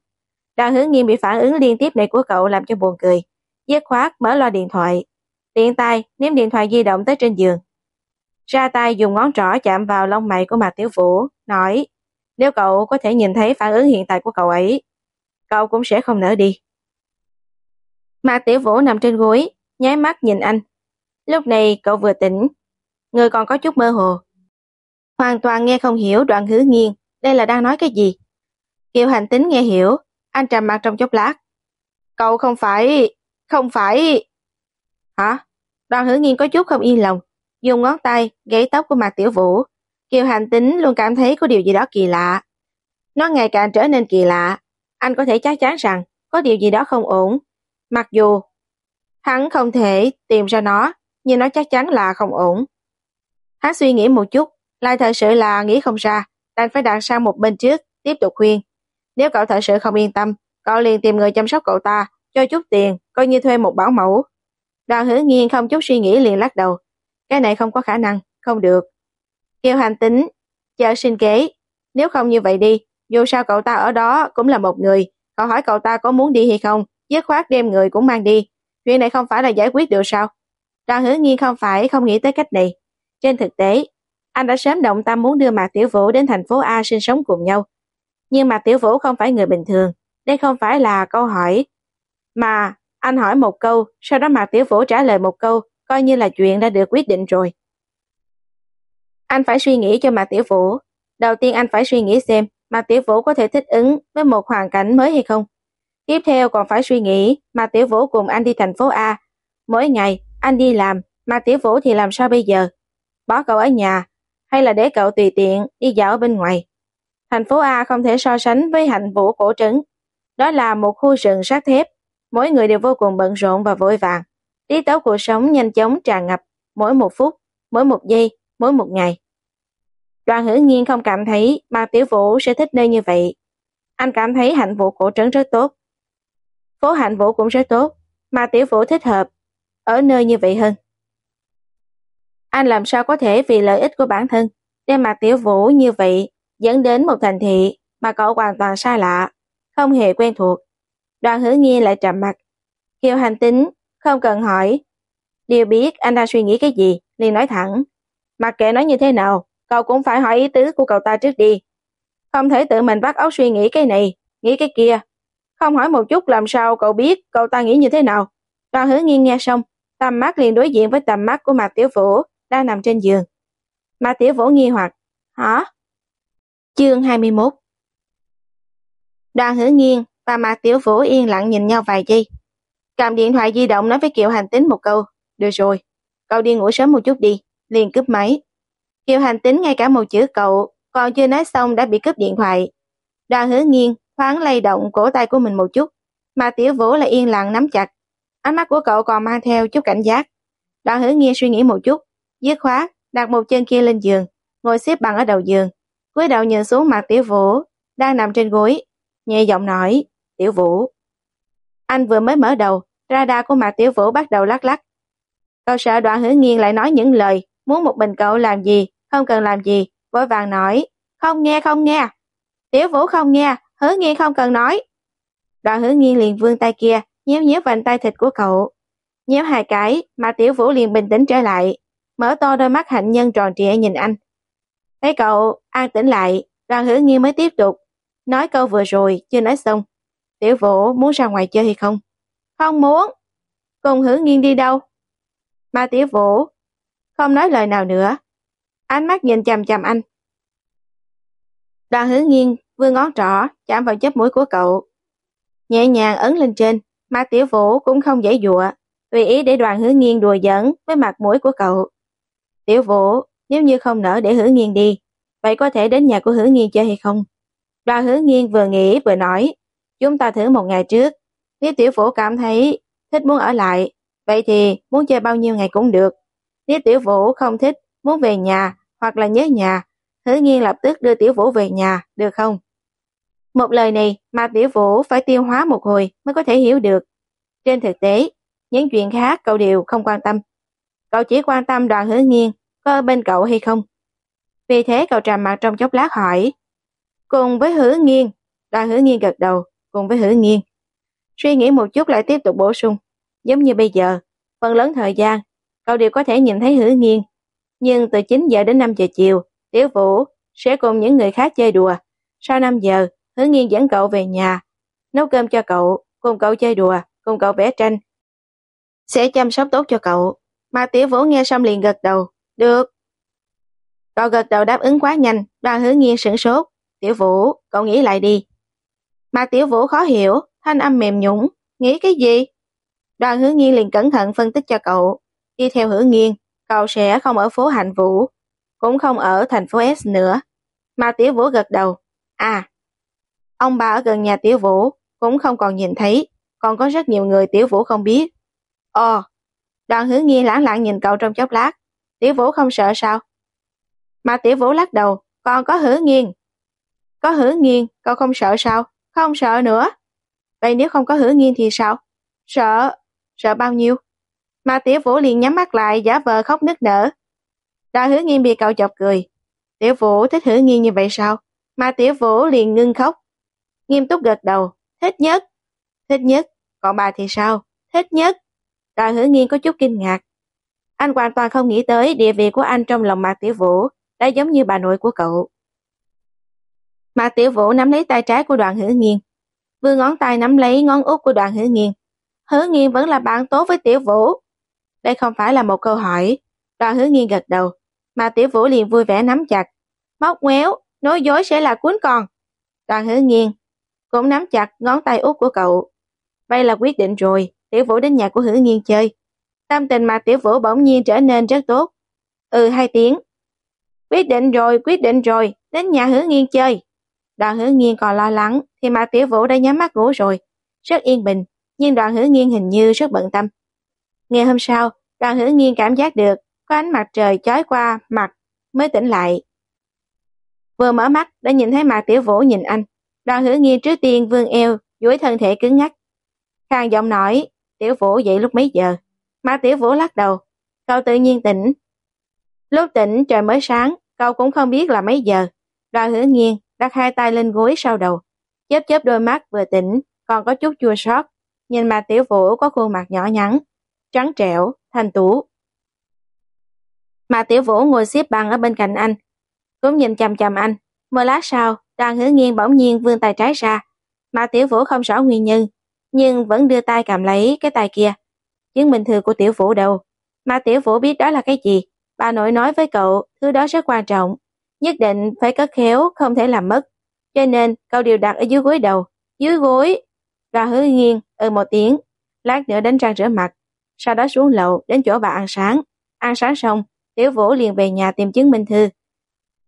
Đoàn hữu nghiên bị phản ứng liên tiếp này của cậu làm cho buồn cười, dứt khoát mở loa điện thoại, tiện tay ném điện thoại di động tới trên giường. Ra tay dùng ngón trỏ chạm vào lông mày của Mạc Tiểu Vũ, nói nếu cậu có thể nhìn thấy phản ứng hiện tại của cậu ấy, cậu cũng sẽ không nỡ đi. Mạc Tiểu Vũ nằm trên gối, nháy mắt nhìn anh. Lúc này cậu vừa tỉnh, người còn có chút mơ hồ. Hoàn toàn nghe không hiểu đoạn hứa nghiêng, đây là đang nói cái gì. Kiều hành tính nghe hiểu, anh trầm mặt trong chốc lát. Cậu không phải, không phải... Hả? Đoàn hứa nghiên có chút không yên lòng, dùng ngón tay gáy tóc của mặt tiểu vũ. Kiều hành tính luôn cảm thấy có điều gì đó kỳ lạ. Nó ngày càng trở nên kỳ lạ. Anh có thể chắc chắn rằng có điều gì đó không ổn. Mặc dù hắn không thể tìm ra nó, nhưng nó chắc chắn là không ổn. Hắn suy nghĩ một chút, lại thật sự là nghĩ không ra, đành phải đặt sang một bên trước, tiếp tục khuyên. Nếu cậu thật sự không yên tâm, cậu liền tìm người chăm sóc cậu ta, cho chút tiền, coi như thuê một bảo mẫu. Đoàn hữu nghiên không chút suy nghĩ liền lắc đầu. Cái này không có khả năng, không được. Kiều hành tính, chờ xin kế. Nếu không như vậy đi, dù sao cậu ta ở đó cũng là một người. Cậu hỏi cậu ta có muốn đi hay không, dứt khoát đem người cũng mang đi. Chuyện này không phải là giải quyết được sao? Đoàn hứa nghiên không phải không nghĩ tới cách này. Trên thực tế, anh đã sớm động tâm muốn đưa Mạc Tiểu Vũ đến thành phố A sinh sống cùng nhau. Nhưng Mạc Tiểu Vũ không phải người bình thường. Đây không phải là câu hỏi mà anh hỏi một câu, sau đó Mạc Tiểu Vũ trả lời một câu, coi như là chuyện đã được quyết định rồi. Anh phải suy nghĩ cho Mạc Tiểu Vũ. Đầu tiên anh phải suy nghĩ xem Mạc Tiểu Vũ có thể thích ứng với một hoàn cảnh mới hay không. Tiếp theo còn phải suy nghĩ Mạc Tiểu Vũ cùng anh đi thành phố A. Mỗi ngày anh đi làm, Mạc Tiểu Vũ thì làm sao bây giờ? Bỏ cậu ở nhà hay là để cậu tùy tiện đi dạo ở bên ngoài? Thành phố A không thể so sánh với hạnh vũ cổ trấn. Đó là một khu rừng sắt thép mỗi người đều vô cùng bận rộn và vội vàng. Tiết tấu cuộc sống nhanh chóng tràn ngập, mỗi một phút, mỗi một giây, mỗi một ngày. Đoàn hữu nhiên không cảm thấy mà Tiểu Vũ sẽ thích nơi như vậy. Anh cảm thấy hạnh vũ cổ trấn rất tốt. Phố hạnh vũ cũng rất tốt, mà Tiểu Vũ thích hợp ở nơi như vậy hơn. Anh làm sao có thể vì lợi ích của bản thân đem mà Tiểu Vũ như vậy dẫn đến một thành thị mà cậu hoàn toàn xa lạ, không hề quen thuộc. Đoàn hữu nghiên lại trầm mặt. Kiều hành tính, không cần hỏi. Điều biết anh ta suy nghĩ cái gì, liền nói thẳng. Mặc kệ nói như thế nào, cậu cũng phải hỏi ý tứ của cậu ta trước đi. Không thể tự mình bắt óc suy nghĩ cái này, nghĩ cái kia. Không hỏi một chút làm sao cậu biết cậu ta nghĩ như thế nào. Đoàn hứa nghiêng nghe xong, tầm mắt liền đối diện với tầm mắt của Mạc Tiểu Vũ đang nằm trên giường. Mạc Tiểu Vũ nghi hoặc, hả? Chương 21 Đoàn hứa nghiêng và Mạc Tiểu Vũ yên lặng nhìn nhau vài giây. Cầm điện thoại di động nói với Kiều Hành Tính một câu, được rồi, cậu đi ngủ sớm một chút đi, liền cướp máy. Kiều Hành Tính ngay cả một chữ cậu, còn chưa nói xong đã bị cướp điện thoại. Đoàn hứa nghiêng, thoáng lay động cổ tay của mình một chút, Mà Tiểu Vũ lại yên lặng nắm chặt. Ánh mắt của cậu còn mang theo chút cảnh giác. đoàn hứa nghiên suy nghĩ một chút, dứt khoát, đặt một chân kia lên giường, ngồi xếp bằng ở đầu giường. cúi đầu nhìn xuống mặt Tiểu Vũ, đang nằm trên gối, nhẹ giọng nói, Tiểu Vũ. Anh vừa mới mở đầu, radar của mặt Tiểu Vũ bắt đầu lắc lắc. Cậu sợ đoạn hứa nghiên lại nói những lời, muốn một mình cậu làm gì, không cần làm gì, vội vàng nói, không nghe không nghe. Tiểu Vũ không nghe, hứa nghiên không cần nói. Đoạn hứa nghiên liền vươn tay kia, nhéo nhéo vành tay thịt của cậu. Nhéo hai cái, mà Tiểu Vũ liền bình tĩnh trở lại, mở to đôi mắt hạnh nhân tròn trịa nhìn anh. Thấy cậu an tĩnh lại, đoàn hứa nghiên mới tiếp tục, nói câu vừa rồi, chưa nói xong. Tiểu Vũ muốn ra ngoài chơi hay không? Không muốn. Cùng hứa nghiên đi đâu? ma Tiểu Vũ không nói lời nào nữa. Ánh mắt nhìn chằm chằm anh. Đoàn hứa nghiên vươn ngón trỏ chạm vào chớp mũi của cậu. Nhẹ nhàng ấn lên trên, ma Tiểu Vũ cũng không dễ dụa, tùy ý để đoàn hứa nghiên đùa giỡn với mặt mũi của cậu. Tiểu Vũ, nếu như không nỡ để hứa nghiên đi, vậy có thể đến nhà của hứa nghiên chơi hay không? Đoàn hứa nghiên vừa nghĩ vừa nói, chúng ta thử một ngày trước, nếu Tiểu Vũ cảm thấy thích muốn ở lại, vậy thì muốn chơi bao nhiêu ngày cũng được. Nếu Tiểu Vũ không thích, muốn về nhà hoặc là nhớ nhà, hứa nghiên lập tức đưa Tiểu Vũ về nhà, được không? Một lời này mà Tiểu Vũ phải tiêu hóa một hồi mới có thể hiểu được. Trên thực tế, những chuyện khác cậu đều không quan tâm. Cậu chỉ quan tâm đoàn hứa nghiên có ở bên cậu hay không. Vì thế cậu trầm mặt trong chốc lát hỏi. Cùng với hứa nghiên, đoàn hứa nghiên gật đầu, cùng với hứa nghiêng. Suy nghĩ một chút lại tiếp tục bổ sung. Giống như bây giờ, phần lớn thời gian, cậu đều có thể nhìn thấy hứa nghiên. Nhưng từ 9 giờ đến 5 giờ chiều, Tiểu Vũ sẽ cùng những người khác chơi đùa. Sau 5 giờ, hứa nghiên dẫn cậu về nhà, nấu cơm cho cậu, cùng cậu chơi đùa, cùng cậu vẽ tranh. Sẽ chăm sóc tốt cho cậu. Mà Tiểu Vũ nghe xong liền gật đầu. Được. Cậu gật đầu đáp ứng quá nhanh, đoàn hứa nghiên sửng sốt. Tiểu Vũ, cậu nghĩ lại đi. Mà Tiểu Vũ khó hiểu, thanh âm mềm nhũng. Nghĩ cái gì? Đoàn hứa nghiên liền cẩn thận phân tích cho cậu. Đi theo hứa nghiên, cậu sẽ không ở phố Hạnh Vũ, cũng không ở thành phố S nữa. Mà Tiểu Vũ gật đầu. À, ông bà ở gần nhà Tiểu Vũ cũng không còn nhìn thấy, còn có rất nhiều người Tiểu Vũ không biết. Ồ, đoàn hứa nghiên lãng lặng nhìn cậu trong chốc lát. Tiểu Vũ không sợ sao? Mà Tiểu Vũ lắc đầu, còn có hứa nghiêng. Có hứa nghiêng, cậu không sợ sao? Không sợ nữa. Vậy nếu không có hứa nghiên thì sao? Sợ, sợ bao nhiêu? Mà Tiểu Vũ liền nhắm mắt lại giả vờ khóc nức nở. Đoàn hứa nghiên bị cậu chọc cười. Tiểu Vũ thích hứa nghiên như vậy sao? Mà Tiểu Vũ liền ngưng khóc. Nghiêm túc gật đầu, thích nhất. Thích nhất, còn bà thì sao? Thích nhất. Đoàn hứa nghiên có chút kinh ngạc. Anh hoàn toàn không nghĩ tới địa vị của anh trong lòng Mạc Tiểu Vũ đã giống như bà nội của cậu. Mạc Tiểu Vũ nắm lấy tay trái của đoàn hứa nghiên. Vừa ngón tay nắm lấy ngón út của đoàn hứa nghiên. Hứa nghiên vẫn là bạn tốt với Tiểu Vũ. Đây không phải là một câu hỏi. Đoàn hứa nghiên gật đầu. Mà Tiểu Vũ liền vui vẻ nắm chặt. Móc ngoéo, nói dối sẽ là cuốn còn. Đoàn hứa nghiên cũng nắm chặt ngón tay út của cậu. Vậy là quyết định rồi, Tiểu Vũ đến nhà của hứa nghiên chơi. Tâm tình mà Tiểu Vũ bỗng nhiên trở nên rất tốt. Ừ hai tiếng. Quyết định rồi, quyết định rồi, đến nhà hứa nghiên chơi. Đoàn hứa nghiên còn lo lắng, thì mà Tiểu Vũ đã nhắm mắt ngủ rồi. Rất yên bình, nhưng đoàn hứa nghiên hình như rất bận tâm. Ngày hôm sau, đoàn hứa nghiên cảm giác được có ánh mặt trời chói qua mặt mới tỉnh lại. Vừa mở mắt đã nhìn thấy mặt Tiểu Vũ nhìn anh. Đoàn hứa nghiên trước tiên vương eo, duỗi thân thể cứng ngắc. Khang giọng nói, Tiểu Vũ dậy lúc mấy giờ? Mà Tiểu Vũ lắc đầu, cậu tự nhiên tỉnh. Lúc tỉnh trời mới sáng, cậu cũng không biết là mấy giờ. Đoàn hứa nghiêng, đặt hai tay lên gối sau đầu. Chớp chớp đôi mắt vừa tỉnh, còn có chút chua xót. Nhìn mà Tiểu Vũ có khuôn mặt nhỏ nhắn, trắng trẻo, thanh tú. Mà Tiểu Vũ ngồi xếp bằng ở bên cạnh anh, cũng nhìn chằm chằm anh. Một lát sau, đoàn hứa nghiêng bỗng nhiên vươn tay trái ra. Mà Tiểu Vũ không rõ nguyên nhân, nhưng vẫn đưa tay cầm lấy cái tay kia chứng minh thư của tiểu vũ đâu. Mà tiểu vũ biết đó là cái gì. Bà nội nói với cậu, thứ đó rất quan trọng. Nhất định phải có khéo, không thể làm mất. Cho nên, cậu đều đặt ở dưới gối đầu. Dưới gối. Và hứa nghiêng, ừ một tiếng. Lát nữa đánh răng rửa mặt. Sau đó xuống lầu, đến chỗ bà ăn sáng. Ăn sáng xong, tiểu vũ liền về nhà tìm chứng minh thư.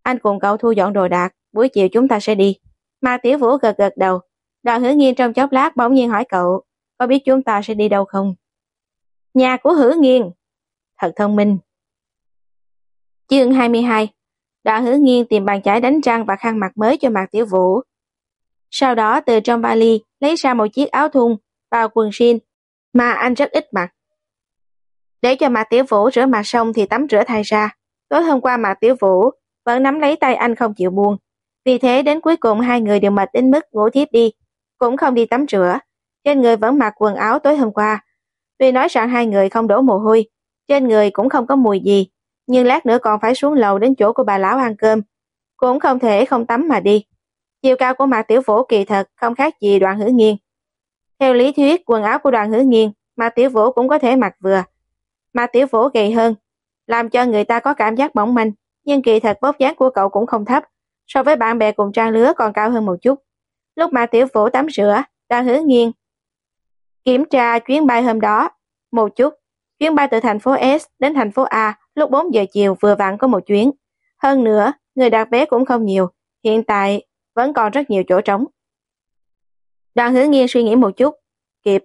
Anh cùng cậu thu dọn đồ đạc, buổi chiều chúng ta sẽ đi. Mà tiểu vũ gật gật đầu. Đoàn hứa nghiêng trong chốc lát bỗng nhiên hỏi cậu, có biết chúng ta sẽ đi đâu không? Nhà của hứa nghiêng Thật thông minh. Chương 22 Đoạn hứa nghiên tìm bàn chải đánh răng và khăn mặt mới cho Mạc Tiểu Vũ. Sau đó từ trong vali lấy ra một chiếc áo thun và quần jean mà anh rất ít mặc. Để cho Mạc Tiểu Vũ rửa mặt xong thì tắm rửa thay ra. Tối hôm qua Mạc Tiểu Vũ vẫn nắm lấy tay anh không chịu buông. Vì thế đến cuối cùng hai người đều mệt đến mức ngủ thiếp đi, cũng không đi tắm rửa. Trên người vẫn mặc quần áo tối hôm qua. Tuy nói rằng hai người không đổ mồ hôi, trên người cũng không có mùi gì, nhưng lát nữa còn phải xuống lầu đến chỗ của bà lão ăn cơm. Cũng không thể không tắm mà đi. Chiều cao của Mạc Tiểu Vũ kỳ thật không khác gì đoàn hữu nghiêng. Theo lý thuyết, quần áo của đoàn hữu nghiêng, Mạc Tiểu Vũ cũng có thể mặc vừa. Mạc Tiểu Vũ gầy hơn, làm cho người ta có cảm giác mỏng manh, nhưng kỳ thật bóp dáng của cậu cũng không thấp, so với bạn bè cùng trang lứa còn cao hơn một chút. Lúc Mạc Tiểu Vũ tắm rửa, đoàn hữu nghiêng kiểm tra chuyến bay hôm đó. Một chút, chuyến bay từ thành phố S đến thành phố A lúc 4 giờ chiều vừa vặn có một chuyến. Hơn nữa, người đặt vé cũng không nhiều, hiện tại vẫn còn rất nhiều chỗ trống. Đoàn hứa nghiêng suy nghĩ một chút, kịp.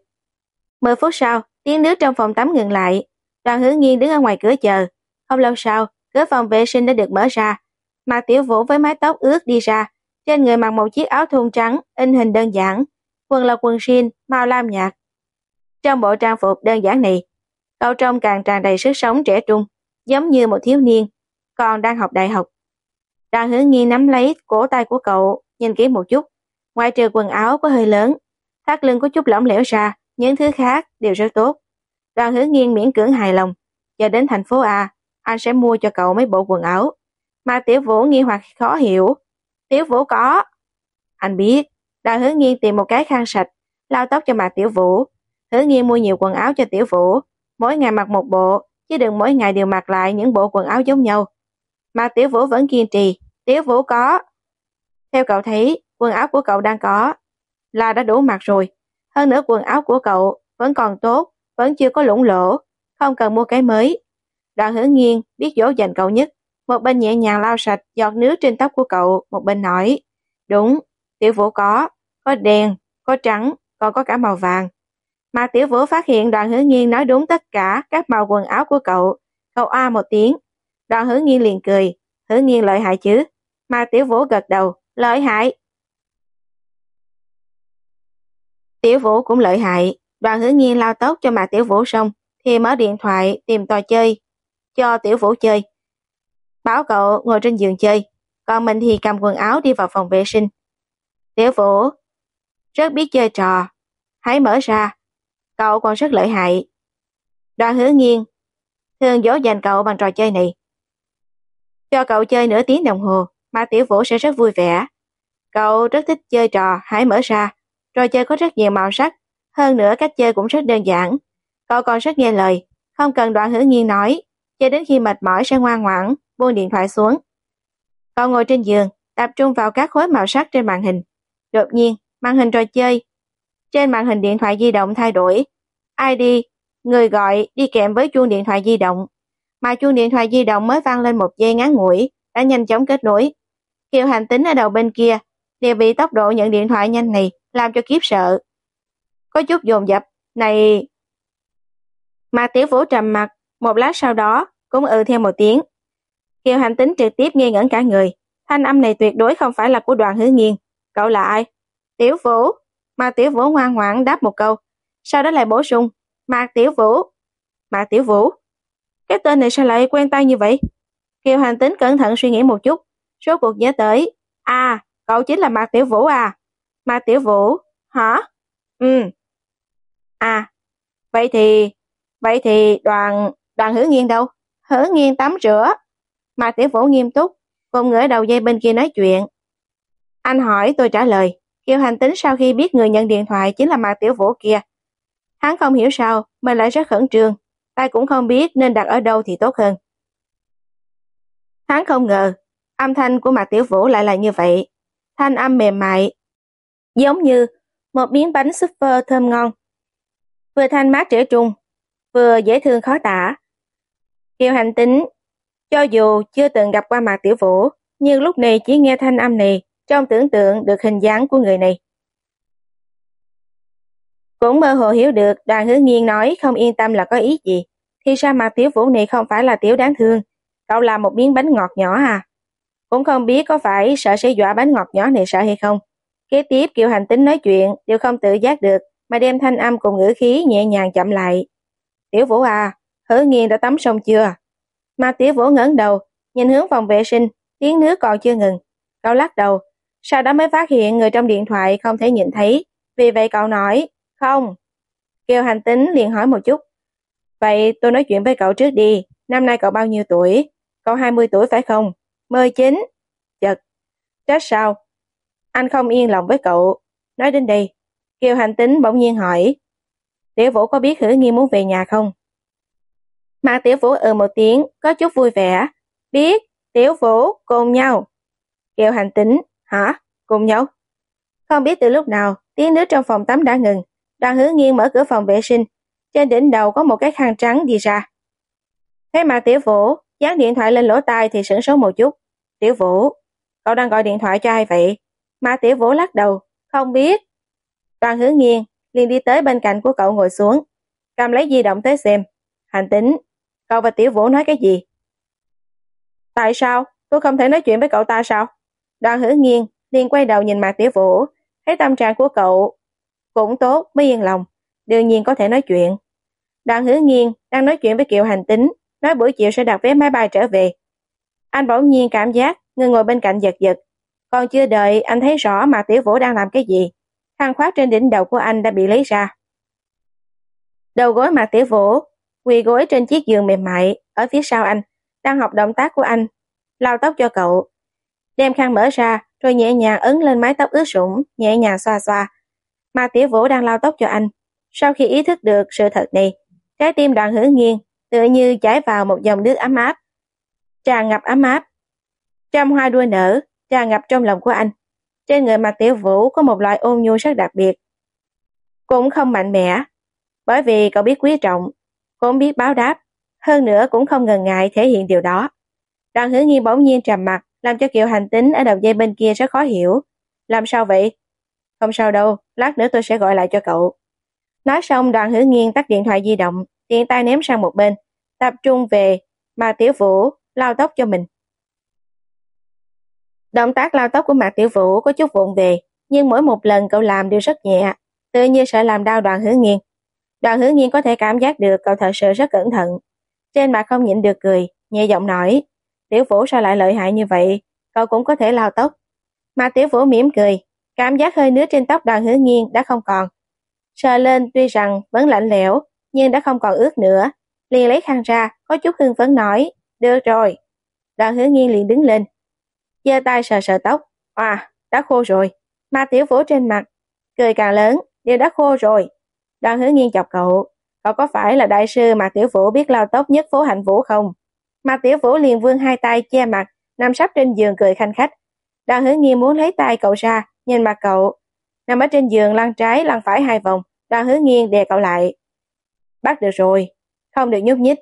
10 phút sau, tiếng nước trong phòng tắm ngừng lại. Đoàn hứa nghiêng đứng ở ngoài cửa chờ. Không lâu sau, cửa phòng vệ sinh đã được mở ra. Mạc Tiểu Vũ với mái tóc ướt đi ra, trên người mặc một chiếc áo thun trắng, in hình đơn giản. Quần là quần jean, màu lam nhạt. Trong bộ trang phục đơn giản này, cậu trông càng tràn đầy sức sống trẻ trung, giống như một thiếu niên, còn đang học đại học. Đoàn hướng Nghi nắm lấy cổ tay của cậu, nhìn kỹ một chút. Ngoài trừ quần áo có hơi lớn, thắt lưng có chút lỏng lẻo ra, những thứ khác đều rất tốt. Đoàn hướng nghiêng miễn cưỡng hài lòng. Giờ đến thành phố A, anh sẽ mua cho cậu mấy bộ quần áo. Mà tiểu vũ nghi hoặc khó hiểu. Tiểu vũ có. Anh biết, đoàn hướng nghiêng tìm một cái khăn sạch, lau tóc cho mặt Tiểu Vũ. Hứa nghiêng mua nhiều quần áo cho Tiểu Vũ, mỗi ngày mặc một bộ, chứ đừng mỗi ngày đều mặc lại những bộ quần áo giống nhau. Mà Tiểu Vũ vẫn kiên trì, Tiểu Vũ có. Theo cậu thấy, quần áo của cậu đang có, là đã đủ mặc rồi. Hơn nữa quần áo của cậu vẫn còn tốt, vẫn chưa có lũng lỗ, không cần mua cái mới. Đoàn hứa nghiêng biết dỗ dành cậu nhất, một bên nhẹ nhàng lau sạch giọt nước trên tóc của cậu, một bên nói, đúng, tiểu vũ có, có đen, có trắng, còn có cả màu vàng. Mà tiểu vũ phát hiện đoàn hứa nghiên nói đúng tất cả các màu quần áo của cậu, cậu a một tiếng. Đoàn hứa nghiên liền cười, hứa nghiên lợi hại chứ. Mà tiểu vũ gật đầu, lợi hại. Tiểu vũ cũng lợi hại, đoàn hứa nghiên lao tóc cho mà tiểu vũ xong, thì mở điện thoại tìm trò chơi, cho tiểu vũ chơi. Bảo cậu ngồi trên giường chơi, còn mình thì cầm quần áo đi vào phòng vệ sinh. Tiểu vũ rất biết chơi trò, hãy mở ra, cậu còn rất lợi hại. Đoàn hứa nghiêng thường dỗ dành cậu bằng trò chơi này. Cho cậu chơi nửa tiếng đồng hồ, mà tiểu vũ sẽ rất vui vẻ. Cậu rất thích chơi trò hãy mở ra, trò chơi có rất nhiều màu sắc, hơn nữa cách chơi cũng rất đơn giản. Cậu còn rất nghe lời, không cần đoạn hứa nghiêng nói, chơi đến khi mệt mỏi sẽ ngoan ngoãn, buông điện thoại xuống. Cậu ngồi trên giường, tập trung vào các khối màu sắc trên màn hình. Đột nhiên, màn hình trò chơi. Trên màn hình điện thoại di động thay đổi. ID, người gọi đi kèm với chuông điện thoại di động. Mà chuông điện thoại di động mới vang lên một giây ngắn ngủi, đã nhanh chóng kết nối. Kiều hành tính ở đầu bên kia, đều bị tốc độ nhận điện thoại nhanh này làm cho kiếp sợ. Có chút dồn dập, này... Mà tiểu vũ trầm mặt, một lát sau đó, cũng ừ theo một tiếng. Kiều hành tính trực tiếp nghi ngẩn cả người. Thanh âm này tuyệt đối không phải là của đoàn hứa nghiên. Cậu là ai? Tiểu vũ. Mạc tiểu vũ ngoan ngoãn đáp một câu. Sau đó lại bổ sung. Mạc tiểu vũ. Mạc tiểu vũ. Cái tên này sao lại quen tay như vậy? Kiều hành tính cẩn thận suy nghĩ một chút. Số cuộc nhớ tới. À, cậu chính là Mạc tiểu vũ à? Mạc tiểu vũ. Hả? Ừ. À, vậy thì... Vậy thì đoàn... đoàn hứa nghiêng đâu? Hứa nghiêng tắm rửa. Mạc tiểu vũ nghiêm túc, cùng ngửa đầu dây bên kia nói chuyện. Anh hỏi tôi trả lời. Kiều hành tính sau khi biết người nhận điện thoại chính là Mạc tiểu vũ kia. Hắn không hiểu sao, mình lại rất khẩn trương. tay cũng không biết nên đặt ở đâu thì tốt hơn. Hắn không ngờ, âm thanh của Mạc Tiểu Vũ lại là như vậy. Thanh âm mềm mại, giống như một miếng bánh super thơm ngon. Vừa thanh mát trẻ trung, vừa dễ thương khó tả. Kiều hành tính, cho dù chưa từng gặp qua Mạc Tiểu Vũ, nhưng lúc này chỉ nghe thanh âm này, trong tưởng tượng được hình dáng của người này. Cũng mơ hồ hiểu được đoàn hứa nghiên nói không yên tâm là có ý gì. Thì sao mà tiểu vũ này không phải là tiểu đáng thương, cậu làm một miếng bánh ngọt nhỏ à? Cũng không biết có phải sợ sẽ dọa bánh ngọt nhỏ này sợ hay không. Kế tiếp Kiều Hành Tính nói chuyện đều không tự giác được mà đem thanh âm cùng ngữ khí nhẹ nhàng chậm lại. Tiểu Vũ à, hứa nghiên đã tắm xong chưa? Mà Tiểu Vũ ngẩng đầu, nhìn hướng phòng vệ sinh, tiếng nước còn chưa ngừng. Cậu lắc đầu, sau đó mới phát hiện người trong điện thoại không thể nhìn thấy. Vì vậy cậu nói, không. Kiều Hành Tính liền hỏi một chút. Vậy tôi nói chuyện với cậu trước đi, năm nay cậu bao nhiêu tuổi? Cậu 20 tuổi phải không? 19. Chật. chết sao? Anh không yên lòng với cậu. Nói đến đây, Kiều Hành Tính bỗng nhiên hỏi. Tiểu Vũ có biết Hứa Nghi muốn về nhà không? Mà Tiểu Vũ ừ một tiếng, có chút vui vẻ. Biết, Tiểu Vũ, cùng nhau. Kiều Hành Tính, hả? Cùng nhau? Không biết từ lúc nào, tiếng nước trong phòng tắm đã ngừng. Đoàn Hứa nghiêng mở cửa phòng vệ sinh. Trên đỉnh đầu có một cái khăn trắng đi ra. Thấy mà Tiểu Vũ dán điện thoại lên lỗ tai thì sửng số một chút. Tiểu Vũ, cậu đang gọi điện thoại cho ai vậy? Mà Tiểu Vũ lắc đầu, không biết. Đoàn hứa nghiêng, liền đi tới bên cạnh của cậu ngồi xuống, cầm lấy di động tới xem. Hành tính, cậu và Tiểu Vũ nói cái gì? Tại sao? Tôi không thể nói chuyện với cậu ta sao? Đoàn hữu nghiêng, liền quay đầu nhìn mặt Tiểu Vũ, thấy tâm trạng của cậu cũng tốt mới yên lòng, đương nhiên có thể nói chuyện. Đoàn hữu nghiêng đang nói chuyện với Kiều Hành Tính, nói buổi chiều sẽ đặt vé máy bay trở về. Anh bỗng nhiên cảm giác người ngồi bên cạnh giật giật. Còn chưa đợi anh thấy rõ Mạc Tiểu Vũ đang làm cái gì. Khăn khoác trên đỉnh đầu của anh đã bị lấy ra. Đầu gối Mạc Tiểu Vũ quỳ gối trên chiếc giường mềm mại ở phía sau anh, đang học động tác của anh, lau tóc cho cậu. Đem khăn mở ra, rồi nhẹ nhàng ấn lên mái tóc ướt sũng, nhẹ nhàng xoa xoa. Mà Tiểu Vũ đang lau tóc cho anh. Sau khi ý thức được sự thật này, trái tim đoàn hứa nghiêng tựa như chảy vào một dòng nước ấm áp. Tràn ngập ấm áp. Trăm hoa đua nở, tràn ngập trong lòng của anh. Trên người mặt tiểu vũ có một loại ôn nhu rất đặc biệt. Cũng không mạnh mẽ, bởi vì cậu biết quý trọng, cũng biết báo đáp, hơn nữa cũng không ngần ngại thể hiện điều đó. Đoàn hứa nghi bỗng nhiên trầm mặt, làm cho Kiều hành tính ở đầu dây bên kia rất khó hiểu. Làm sao vậy? Không sao đâu, lát nữa tôi sẽ gọi lại cho cậu. Nói xong đoàn hứa nghiên tắt điện thoại di động, tiện tay ném sang một bên, tập trung về mà Tiểu Vũ lao tóc cho mình. Động tác lao tóc của Mạc Tiểu Vũ có chút vụng về, nhưng mỗi một lần cậu làm đều rất nhẹ, tự như sợ làm đau đoàn hứa nghiên. Đoàn hứa nghiên có thể cảm giác được cậu thật sự rất cẩn thận. Trên mặt không nhịn được cười, nhẹ giọng nói, Tiểu Vũ sao lại lợi hại như vậy, cậu cũng có thể lau tóc. Mà Tiểu Vũ mỉm cười, cảm giác hơi nước trên tóc đoàn hứa nghiên đã không còn. Sờ lên tuy rằng vẫn lạnh lẽo, nhưng đã không còn ướt nữa. Liền lấy khăn ra, có chút hưng phấn nói, được rồi. Đoàn hứa nghiên liền đứng lên, giơ tay sờ sờ tóc. À, đã khô rồi. Mà tiểu vũ trên mặt, cười càng lớn, đều đã khô rồi. Đoàn hứa nghiên chọc cậu, cậu có phải là đại sư mà tiểu vũ biết lau tóc nhất phố hạnh vũ không? Mà tiểu vũ liền vươn hai tay che mặt, nằm sắp trên giường cười khanh khách. Đoàn hứa nghiêm muốn lấy tay cậu ra, nhìn mặt cậu. Nằm ở trên giường lăn trái lăn phải hai vòng, đoàn hứa nghiêng đè cậu lại. Bắt được rồi, không được nhúc nhích.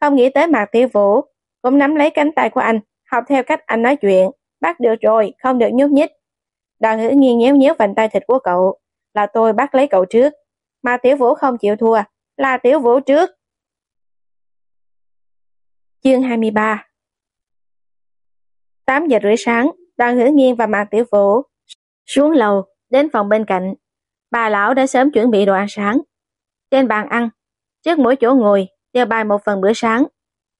Không nghĩ tới mặt tiểu vũ, cũng nắm lấy cánh tay của anh, học theo cách anh nói chuyện. Bắt được rồi, không được nhúc nhích. Đoàn hướng nghiêng nhéo nhéo vành tay thịt của cậu. Là tôi bắt lấy cậu trước. Mà tiểu vũ không chịu thua. Là tiểu vũ trước. Chương 23 8 giờ rưỡi sáng, đoàn hữu nghiên và Mạc Tiểu Vũ xuống lầu, đến phòng bên cạnh. Bà lão đã sớm chuẩn bị đồ ăn sáng. Trên bàn ăn, trước mỗi chỗ ngồi đều bày một phần bữa sáng.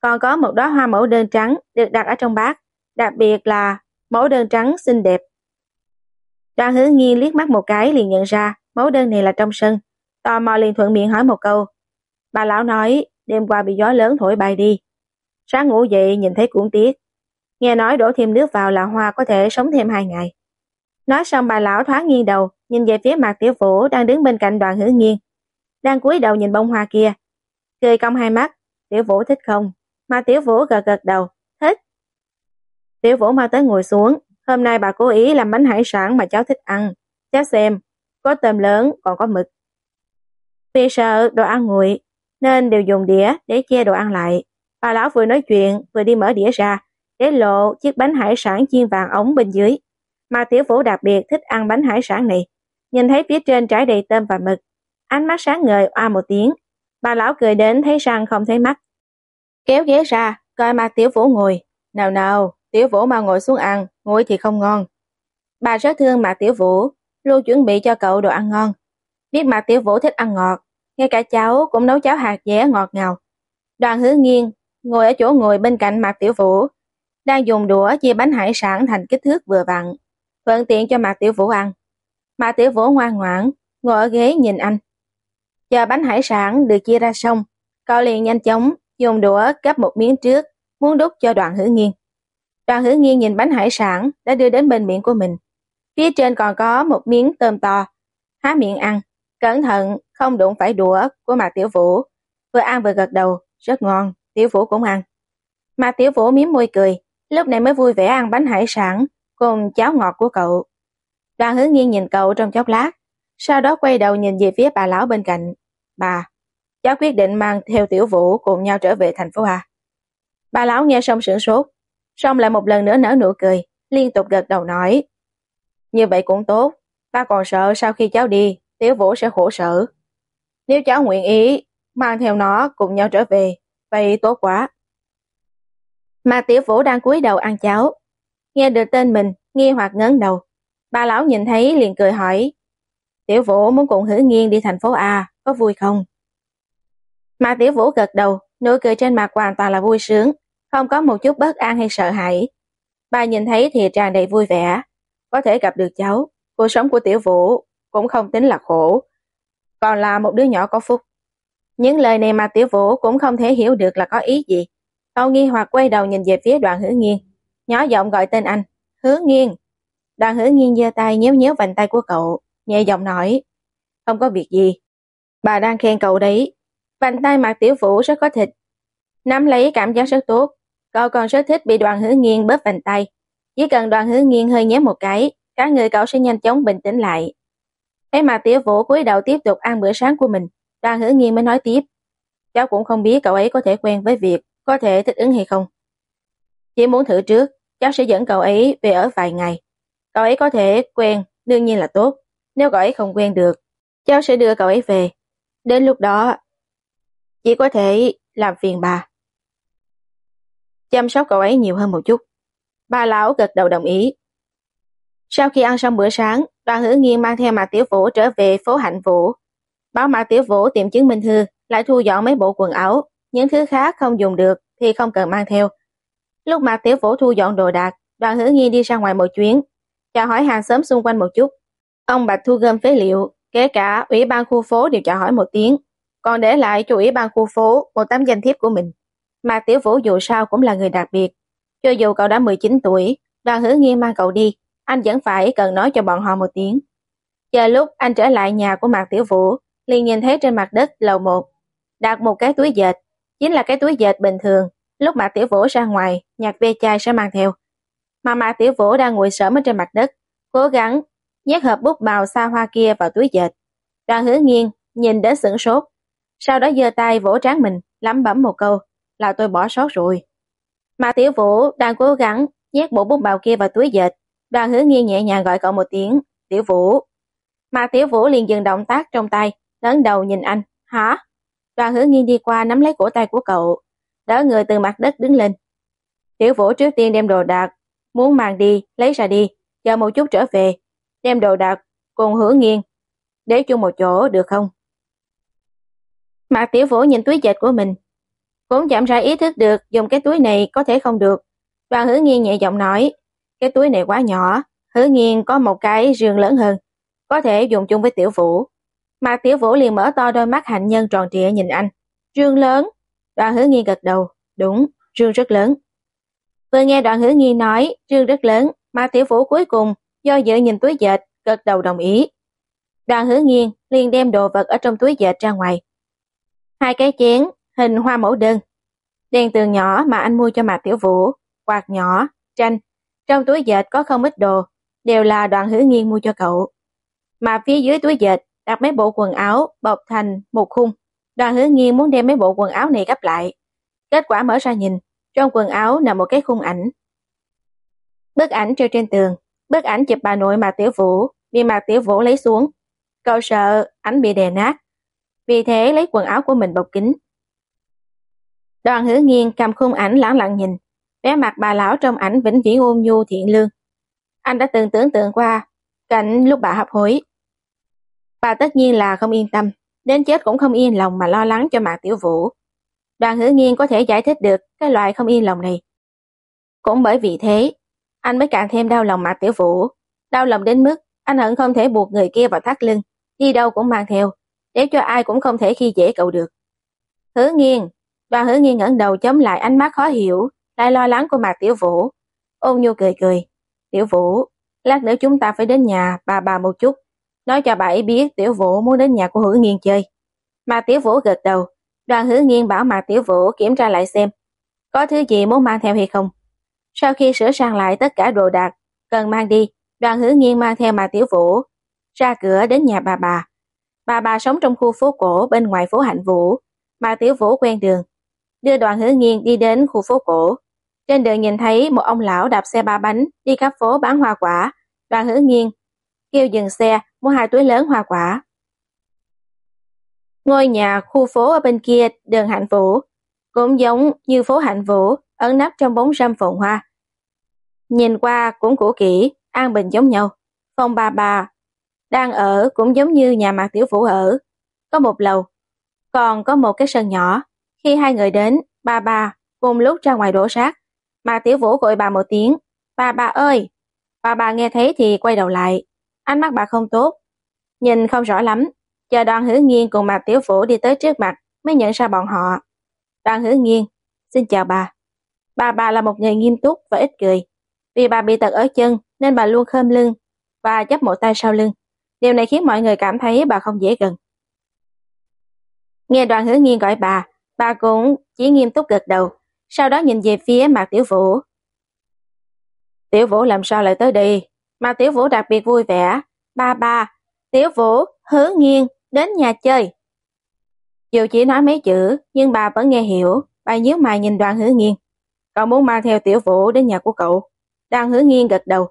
Còn có một đóa hoa mẫu đơn trắng được đặt ở trong bát, đặc biệt là mẫu đơn trắng xinh đẹp. Đoàn hữu nghiêng liếc mắt một cái liền nhận ra mẫu đơn này là trong sân. Tò mò liền thuận miệng hỏi một câu. Bà lão nói đêm qua bị gió lớn thổi bay đi. Sáng ngủ dậy nhìn thấy cuốn tiết. Nghe nói đổ thêm nước vào là hoa có thể sống thêm hai ngày. Nói xong bà lão thoáng nghiêng đầu, nhìn về phía mặt tiểu vũ đang đứng bên cạnh đoàn hứa nghiêng. Đang cúi đầu nhìn bông hoa kia. Cười cong hai mắt, tiểu vũ thích không? Mà tiểu vũ gật gật đầu, thích. Tiểu vũ mau tới ngồi xuống, hôm nay bà cố ý làm bánh hải sản mà cháu thích ăn. Cháu xem, có tôm lớn còn có mực. Vì sợ đồ ăn nguội, nên đều dùng đĩa để che đồ ăn lại. Bà lão vừa nói chuyện vừa đi mở đĩa ra, để lộ chiếc bánh hải sản chiên vàng ống bên dưới. Mà tiểu vũ đặc biệt thích ăn bánh hải sản này. Nhìn thấy phía trên trải đầy tôm và mực, ánh mắt sáng ngời oa một tiếng. Bà lão cười đến thấy răng không thấy mắt. Kéo ghế ra, coi mặt tiểu vũ ngồi. Nào nào, tiểu vũ mau ngồi xuống ăn, ngồi thì không ngon. Bà rất thương mặt tiểu vũ, luôn chuẩn bị cho cậu đồ ăn ngon. Biết mặt tiểu vũ thích ăn ngọt, ngay cả cháu cũng nấu cháo hạt dẻ ngọt ngào. Đoàn hứa nghiêng, ngồi ở chỗ ngồi bên cạnh mạc tiểu vũ, đang dùng đũa chia bánh hải sản thành kích thước vừa vặn, thuận tiện cho mạc tiểu vũ ăn. mạc tiểu vũ ngoan ngoãn, ngồi ở ghế nhìn anh. Chờ bánh hải sản được chia ra xong, cậu liền nhanh chóng dùng đũa gắp một miếng trước, muốn đút cho đoàn hữu nghiêng. Đoàn hữu nghiêng nhìn bánh hải sản đã đưa đến bên miệng của mình. Phía trên còn có một miếng tôm to, há miệng ăn, cẩn thận không đụng phải đũa của Mạc Tiểu Vũ. Vừa ăn vừa gật đầu, rất ngon, Tiểu Vũ cũng ăn. mà Tiểu Vũ miếm môi cười, lúc này mới vui vẻ ăn bánh hải sản cùng cháo ngọt của cậu. Đoàn hướng nghiêng nhìn cậu trong chốc lát, sau đó quay đầu nhìn về phía bà lão bên cạnh. Bà, cháu quyết định mang theo Tiểu Vũ cùng nhau trở về thành phố A. Bà lão nghe xong sửng sốt, xong lại một lần nữa nở nụ cười, liên tục gật đầu nói. Như vậy cũng tốt, ta còn sợ sau khi cháu đi, Tiểu Vũ sẽ khổ sở. Nếu cháu nguyện ý, mang theo nó cùng nhau trở về, vậy tốt quá. Mà Tiểu Vũ đang cúi đầu ăn cháo. Nghe được tên mình, nghi hoặc ngấn đầu. Bà lão nhìn thấy liền cười hỏi. Tiểu Vũ muốn cùng hữu Nghiên đi thành phố A, có vui không? Mà Tiểu Vũ gật đầu, nụ cười trên mặt hoàn toàn là vui sướng, không có một chút bất an hay sợ hãi. Bà nhìn thấy thì tràn đầy vui vẻ, có thể gặp được cháu, cuộc sống của Tiểu Vũ cũng không tính là khổ, còn là một đứa nhỏ có phúc. Những lời này mà Tiểu Vũ cũng không thể hiểu được là có ý gì. Cậu nghi hoặc quay đầu nhìn về phía đoàn hữu nghiêng nhỏ giọng gọi tên anh, hứa nghiêng Đoàn hữu nghiêng giơ tay nhéo nhéo vành tay của cậu, nhẹ giọng nói, không có việc gì. Bà đang khen cậu đấy, vành tay mặt Tiểu Vũ rất có thịt. Nắm lấy cảm giác rất tốt, cậu còn rất thích bị đoàn hữu nghiêng bóp vành tay. Chỉ cần đoàn hữu nghiêng hơi nhéo một cái, cả người cậu sẽ nhanh chóng bình tĩnh lại. thế mà tiểu vũ cúi đầu tiếp tục ăn bữa sáng của mình, đang hứa nghiên mới nói tiếp. Cháu cũng không biết cậu ấy có thể quen với việc, có thể thích ứng hay không. Chỉ muốn thử trước, cháu sẽ dẫn cậu ấy về ở vài ngày. Cậu ấy có thể quen, đương nhiên là tốt. Nếu cậu ấy không quen được, cháu sẽ đưa cậu ấy về. Đến lúc đó, chỉ có thể làm phiền bà. Chăm sóc cậu ấy nhiều hơn một chút. Bà lão gật đầu đồng ý. Sau khi ăn xong bữa sáng, đoàn hữu nghiên mang theo mặt Tiểu Vũ trở về phố Hạnh Vũ. Bảo Mã Tiểu Vũ tìm chứng minh thư, lại thu dọn mấy bộ quần áo, những thứ khác không dùng được thì không cần mang theo. Lúc Mạc Tiểu Vũ thu dọn đồ đạc, đoàn hữu nghi đi ra ngoài một chuyến, chào hỏi hàng xóm xung quanh một chút. Ông Bạch thu gom phế liệu, kể cả ủy ban khu phố đều chào hỏi một tiếng, còn để lại cho ủy ban khu phố một tấm danh thiếp của mình. Mạc Tiểu Vũ dù sao cũng là người đặc biệt, cho dù cậu đã 19 tuổi, đoàn hữu nghi mang cậu đi, anh vẫn phải cần nói cho bọn họ một tiếng. Chờ lúc anh trở lại nhà của Mạc Tiểu Vũ, liền nhìn thấy trên mặt đất lầu một đặt một cái túi dệt, chính là cái túi dệt bình thường, lúc Mạc Tiểu Vũ ra ngoài, nhặt ve chai sẽ mang theo. Mà Mạc Tiểu Vũ đang ngồi sớm ở trên mặt đất, cố gắng nhét hộp bút màu xa hoa kia vào túi dệt. Đoàn hứa nghiêng, nhìn đến sửng sốt, sau đó giơ tay vỗ trán mình, lắm bẩm một câu, là tôi bỏ sót rồi. Mạc Tiểu Vũ đang cố gắng nhét bộ bút màu kia vào túi dệt, Đoàn hứa nghiêng nhẹ nhàng gọi cậu một tiếng, tiểu vũ. Mà tiểu vũ liền dừng động tác trong tay, ngẩng đầu nhìn anh, hả? Đoàn hứa nghiêng đi qua nắm lấy cổ tay của cậu, đỡ người từ mặt đất đứng lên. Tiểu vũ trước tiên đem đồ đạc, muốn mang đi, lấy ra đi, chờ một chút trở về, đem đồ đạc cùng hứa nghiêng, để chung một chỗ được không? Mặt Tiểu Vũ nhìn túi dệt của mình, cũng chậm ra ý thức được dùng cái túi này có thể không được. Đoàn hứa nghiêng nhẹ giọng nói, cái túi này quá nhỏ, hứa nhiên có một cái giường lớn hơn, có thể dùng chung với tiểu vũ mạc tiểu vũ liền mở to đôi mắt hạnh nhân tròn trịa nhìn anh. Trương lớn. Đoàn hứa nghiên gật đầu. Đúng, trương rất lớn. Vừa nghe đoàn hứa nghiên nói trương rất lớn, mạc tiểu vũ cuối cùng do dự nhìn túi dệt, gật đầu đồng ý. Đoàn hứa nghiên liền đem đồ vật ở trong túi dệt ra ngoài. Hai cái chén, hình hoa mẫu đơn. Đèn tường nhỏ mà anh mua cho Mạc Tiểu Vũ, quạt nhỏ, tranh, trong túi dệt có không ít đồ, đều là đoàn hứa nghiên mua cho cậu. Mà phía dưới túi dệt đặt mấy bộ quần áo bọc thành một khung. Đoàn hứa nghiêng muốn đem mấy bộ quần áo này gấp lại. Kết quả mở ra nhìn, trong quần áo nằm một cái khung ảnh. Bức ảnh treo trên tường, bức ảnh chụp bà nội Mạc Tiểu Vũ, bị Mạc Tiểu Vũ lấy xuống. Cậu sợ ảnh bị đè nát, vì thế lấy quần áo của mình bọc kính. Đoàn hứa nghiêng cầm khung ảnh lẳng lặng nhìn, vẻ mặt bà lão trong ảnh vĩnh viễn ôn nhu thiện lương. Anh đã từng tưởng tượng qua cảnh lúc bà hấp hối. Bà tất nhiên là không yên tâm, đến chết cũng không yên lòng mà lo lắng cho Mạc Tiểu Vũ. Đoàn hữu nghiên có thể giải thích được cái loại không yên lòng này. Cũng bởi vì thế, anh mới càng thêm đau lòng Mạc Tiểu Vũ. Đau lòng đến mức anh hận không thể buộc người kia vào thắt lưng, đi đâu cũng mang theo, để cho ai cũng không thể khi dễ cậu được. Hứa nghiên, đoàn hứa nghiên ngẩng đầu chống lại ánh mắt khó hiểu, lại lo lắng của Mạc Tiểu Vũ. Ôn nhu cười cười. Tiểu Vũ, lát nữa chúng ta phải đến nhà bà bà một chút, nói cho bà ấy biết Tiểu Vũ muốn đến nhà của hữu Nghiên chơi. mà Tiểu Vũ gật đầu, đoàn hữu Nghiên bảo mà Tiểu Vũ kiểm tra lại xem, có thứ gì muốn mang theo hay không. Sau khi sửa sang lại tất cả đồ đạc, cần mang đi, đoàn hữu Nghiên mang theo mà Tiểu Vũ, ra cửa đến nhà bà bà. Bà bà sống trong khu phố cổ bên ngoài phố Hạnh Vũ, mà Tiểu Vũ quen đường, đưa đoàn hữu Nghiên đi đến khu phố cổ. Trên đường nhìn thấy một ông lão đạp xe ba bánh đi khắp phố bán hoa quả, đoàn hữu Nghiên kêu dừng xe mua hai túi lớn hoa quả. Ngôi nhà khu phố ở bên kia đường Hạnh Vũ cũng giống như phố Hạnh Vũ ẩn nấp trong bóng râm phồn hoa. Nhìn qua cũng cũ kỹ, an bình giống nhau. Phòng bà bà đang ở cũng giống như nhà Mạc Tiểu Vũ ở. Có một lầu, còn có một cái sân nhỏ. Khi hai người đến, bà bà cùng lúc ra ngoài đổ rác. Mạc Tiểu Vũ gọi bà một tiếng. Bà bà ơi! Bà bà nghe thấy thì quay đầu lại. Ánh mắt bà không tốt. Nhìn không rõ lắm. Chờ đoàn hữu nghiên cùng Mạc Tiểu Vũ đi tới trước mặt mới nhận ra bọn họ. Đoàn hữu nghiên, xin chào bà. Bà bà là một người nghiêm túc và ít cười. Vì bà bị tật ở chân nên bà luôn khơm lưng và chấp một tay sau lưng. Điều này khiến mọi người cảm thấy bà không dễ gần. Nghe đoàn hứa nghiên gọi bà, bà cũng chỉ nghiêm túc gật đầu, sau đó nhìn về phía Mạc Tiểu Vũ. Tiểu Vũ làm sao lại tới đây? Mà Tiểu Vũ đặc biệt vui vẻ. Ba ba, Tiểu Vũ, hứa nghiêng, đến nhà chơi. Dù chỉ nói mấy chữ, nhưng bà vẫn nghe hiểu, bà nhíu mày nhìn đoàn hứa nghiêng. Cậu muốn mang theo Tiểu Vũ đến nhà của cậu. Đoàn hứa nghiêng gật đầu.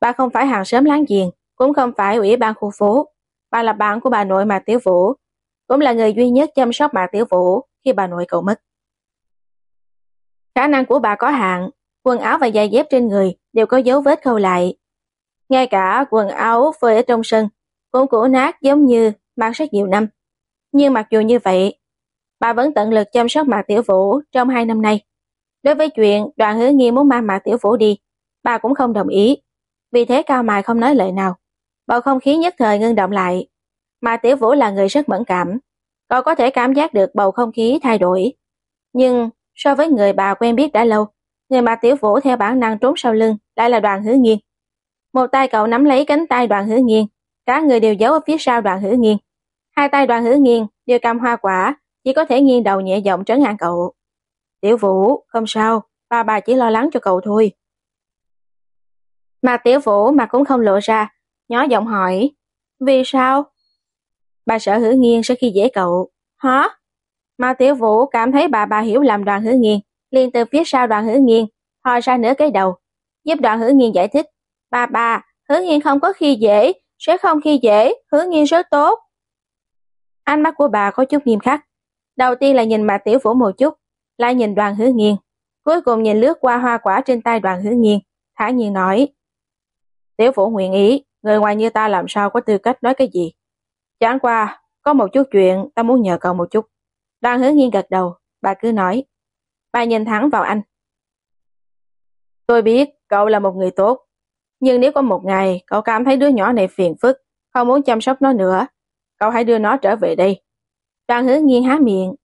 Bà không phải hàng xóm láng giềng, cũng không phải ủy ban khu phố. Bà là bạn của bà nội Mạc Tiểu Vũ, cũng là người duy nhất chăm sóc Mạc Tiểu Vũ khi bà nội cậu mất. Khả năng của bà có hạn, quần áo và giày dép trên người đều có dấu vết khâu lại. Ngay cả quần áo phơi ở trong sân cũng cũ nát giống như mang rất nhiều năm. Nhưng mặc dù như vậy, bà vẫn tận lực chăm sóc Mạc Tiểu Vũ trong hai năm nay. Đối với chuyện đoàn hứa nghi muốn mang Mạc Tiểu Vũ đi, bà cũng không đồng ý. Vì thế cao mài không nói lời nào. Bầu không khí nhất thời ngưng động lại. Mạc Tiểu Vũ là người rất mẫn cảm. còn có thể cảm giác được bầu không khí thay đổi. Nhưng so với người bà quen biết đã lâu, người Mạc Tiểu Vũ theo bản năng trốn sau lưng lại là đoàn hứa nghiêng. Một tay cậu nắm lấy cánh tay đoàn Hữu nghiên, cả người đều giấu ở phía sau đoàn Hữu nghiên. Hai tay đoàn Hữu nghiên đều cầm hoa quả, chỉ có thể nghiêng đầu nhẹ giọng trấn an cậu. Tiểu Vũ, không sao, ba bà chỉ lo lắng cho cậu thôi. Mà Tiểu Vũ mà cũng không lộ ra, nhỏ giọng hỏi, vì sao? Bà sợ Hữu nghiên sẽ khi dễ cậu. Hả? Mà Tiểu Vũ cảm thấy bà bà hiểu lầm đoàn Hữu nghiên, liền từ phía sau đoàn Hữu nghiên, hò ra nửa cái đầu, giúp đoàn Hữu nghiên giải thích. Ba bà, hứa nghiên không có khi dễ, sẽ không khi dễ, hứa nghiên rất tốt. Ánh mắt của bà có chút nghiêm khắc. Đầu tiên là nhìn bà tiểu vũ một chút, lại nhìn đoàn hứa nghiên. Cuối cùng nhìn lướt qua hoa quả trên tay đoàn hứa nghiên, thả nhiên nói. Tiểu vũ nguyện ý, người ngoài như ta làm sao có tư cách nói cái gì. Chẳng qua, có một chút chuyện ta muốn nhờ cậu một chút. Đoàn hứa nghiên gật đầu, bà cứ nói. Bà nhìn thẳng vào anh. Tôi biết cậu là một người tốt, nhưng nếu có một ngày cậu cảm thấy đứa nhỏ này phiền phức, không muốn chăm sóc nó nữa, cậu hãy đưa nó trở về đây. Đoàn hứa nghiêng há miệng.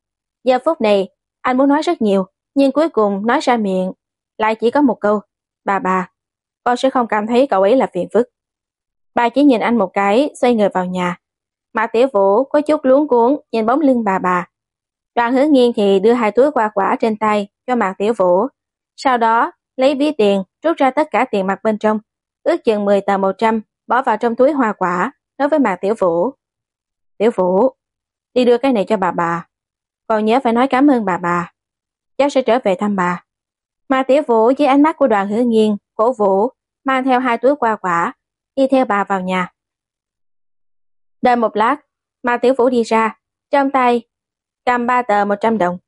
Giờ phút này, anh muốn nói rất nhiều, nhưng cuối cùng nói ra miệng, lại chỉ có một câu. Bà bà, con sẽ không cảm thấy cậu ấy là phiền phức. Bà chỉ nhìn anh một cái, xoay người vào nhà. mà Tiểu Vũ có chút luống cuốn nhìn bóng lưng bà bà. Đoàn hứa nghiêng thì đưa hai túi qua quả trên tay cho Mạc Tiểu Vũ. Sau đó, lấy ví tiền, rút ra tất cả tiền mặt bên trong, ước chừng 10 tờ 100, bỏ vào trong túi hoa quả, nói với Mạc Tiểu Vũ. Tiểu Vũ, đi đưa cái này cho bà bà. Còn nhớ phải nói cảm ơn bà bà. Cháu sẽ trở về thăm bà. Mạc Tiểu Vũ với ánh mắt của đoàn hữu nghiêng, cổ vũ, mang theo hai túi hoa quả, đi theo bà vào nhà. Đợi một lát, Mạc Tiểu Vũ đi ra, Trong tay, cầm ba tờ 100 đồng.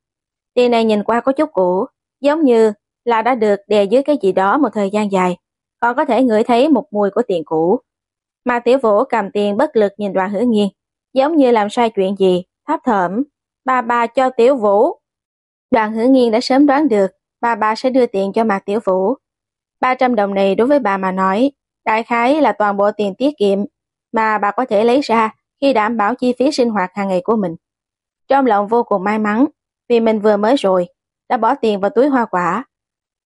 Tiền này nhìn qua có chút cũ, giống như là đã được đè dưới cái gì đó một thời gian dài, còn có thể ngửi thấy một mùi của tiền cũ. Mà tiểu vũ cầm tiền bất lực nhìn đoàn hữu nghiên, giống như làm sai chuyện gì, thấp thởm. Ba ba cho tiểu vũ. Đoàn hữu nghiên đã sớm đoán được, ba ba sẽ đưa tiền cho Mạc Tiểu Vũ. 300 đồng này đối với bà mà nói, đại khái là toàn bộ tiền tiết kiệm mà bà có thể lấy ra khi đảm bảo chi phí sinh hoạt hàng ngày của mình. Trong lòng vô cùng may mắn vì mình vừa mới rồi đã bỏ tiền vào túi hoa quả.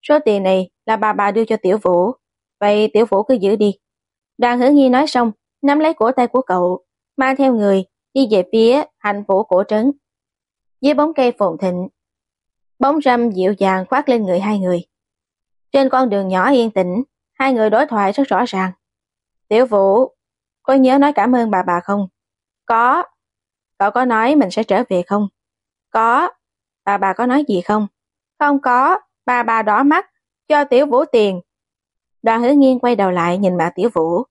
Số tiền này là bà bà đưa cho Tiểu Vũ, vậy Tiểu Vũ cứ giữ đi. Đoàn hữu nghi nói xong, nắm lấy cổ tay của cậu, mang theo người đi về phía hành phủ cổ trấn. Dưới bóng cây phồn thịnh, bóng râm dịu dàng khoác lên người hai người. Trên con đường nhỏ yên tĩnh, hai người đối thoại rất rõ ràng. Tiểu Vũ, có nhớ nói cảm ơn bà bà không? Có. Cậu có nói mình sẽ trở về không? Có. Bà bà có nói gì không? Không có. Bà bà đỏ mắt, cho Tiểu Vũ tiền. Đoàn hứa nghiên quay đầu lại nhìn Mạc Tiểu Vũ.